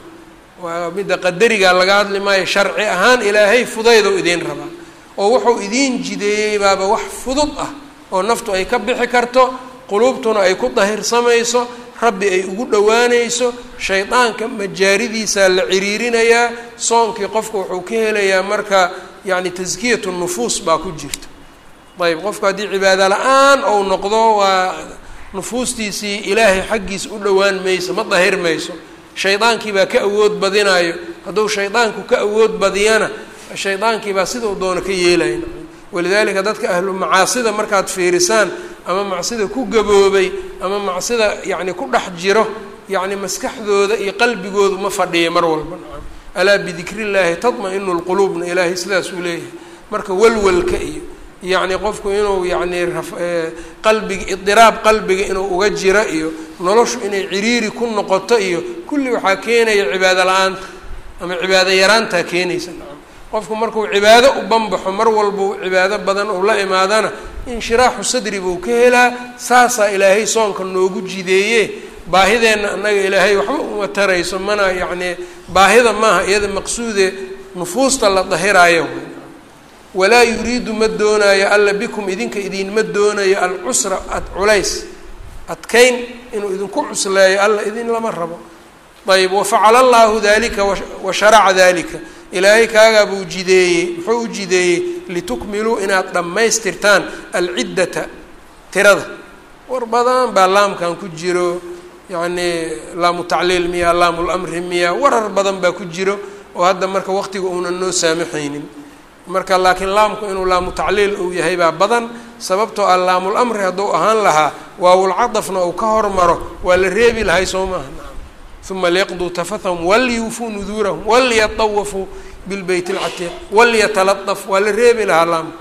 Speaker 1: Waa midda qadarigaa laga hadli maayo. Sharci ahaan ilaahay fudayduu idiin rabaa. Oo wuxuu idiin jideeyey baaba wax fudud ah oo naftu ay ka bixi karto quluubtuna ay ku dahirsamayso rabbi ay ugu dhowaanayso shaydaanka majaaridiisaa la ciriirinayaa soonkii qofka wuxuu ka helayaa marka yacni taskiyatu nufuus baa ku jirta. Ayb qofku haddii cibaado la'aan ou noqdo waa nufuustiisii ilaahay xaggiisa u dhowaan mayso ma dahir mayso. Shaydaankii baa ka awood badinayo hadduu shaydaanku ka awood badiyana shaydaankii baa sidau doono ka yeelaya walidaalika dadka ahlu macaasida markaad fiirisaan ama macsida ku gaboobay ama macsida yacni ku dhex jiro yacni maskaxdooda iyo qalbigoodu ma fadhiya mar walba. Nacam alaa bidikri illaahi tadma-inu lquluubna ilaahay sidaas uu leeyahay. Marka walwalka iyo yacni qofku inuu yacni qalbiga idiraab qalbiga inuu uga jiro iyo noloshu inay ciriiri ku noqoto iyo kulli waxaa keenaya cibaado la'aanta ama cibaado yaraantaa keenaysa. nacam qofku markuu cibaado u banbaxo mar walbau cibaado badan uu la imaadana inshiraaxu sadri buu ka helaa saasaa ilaahay soonka noogu jideeye baahideenna annaga ilaahay waxba uma tarayso mana yacni baahida maaha iyada maqsuude nufuusta la dahiraayo. Walaa yuriidu ma doonaayo alla bikum idinka idinma doonayo alcusra ad culays adkayn inuu idinku cusleeyo alla idin lama rabo. Ayb wafacala allahu dalika wa sharaca dalika ilaahay kaagaa buu jideeyey muxuu u jideeyey? Litukmiluu inaad dhammaystirtaan alciddata tirada. War badan baa laamkan ku jiro. Yacnii laamu tacliil miya laamu lamri miya warar badan baa ku jiro oo hadda marka waqtiga uunan noo saamaxaynin marka laakiin laamku inuu laamu tacliil uu yahay baa badan sababtoo ah laamul amri hadduu ahaan lahaa waawulcadafna uu ka hormaro waa la reebi lahay soo maaha uma liyaqduu tafathahum walyuufuu nuduurahum walyatawafuu bilbeyt اlcatiiq walyataladaf waa la reebi lahaa laamka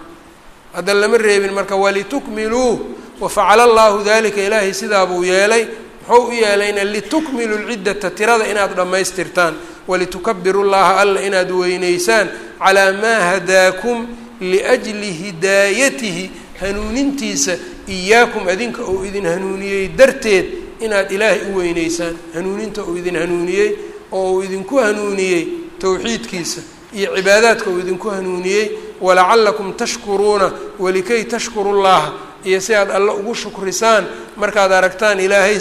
Speaker 1: hadda lama reebin marka walitukmiluu wafacala allahu dalika ilaahay sidaa buu yeelay muxuu u yeelayna litukmiluu lciddata tirada inaad dhammaystirtaan walitukabiru llaha alla inaad weyneysaan calaa maa hadaakum liajli hidaayatihi hanuunintiisa iyaakum adinka uu idin hanuuniyey darteed inaad ilaahay u weyneysaan hanuuninta uu idin hanuuniyey oo uu idinku hanuuniyey towxiidkiisa iyo cibaadaadka uu idinku hanuuniyey walacalakum tashkuruuna walikay tashkuru llaha iyo si aad alle ugu shukrisaan markaad aragtaan ilaahay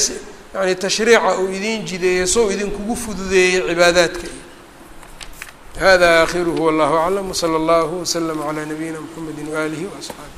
Speaker 1: yani tashriica uu idiin jideeyo soo idinkugu fududeeyey cibaadaadka. Hada aakhiruhu wallahu aclam wsala allahu waslama calaa nabiyina mxamedi waaalihi waasxaabi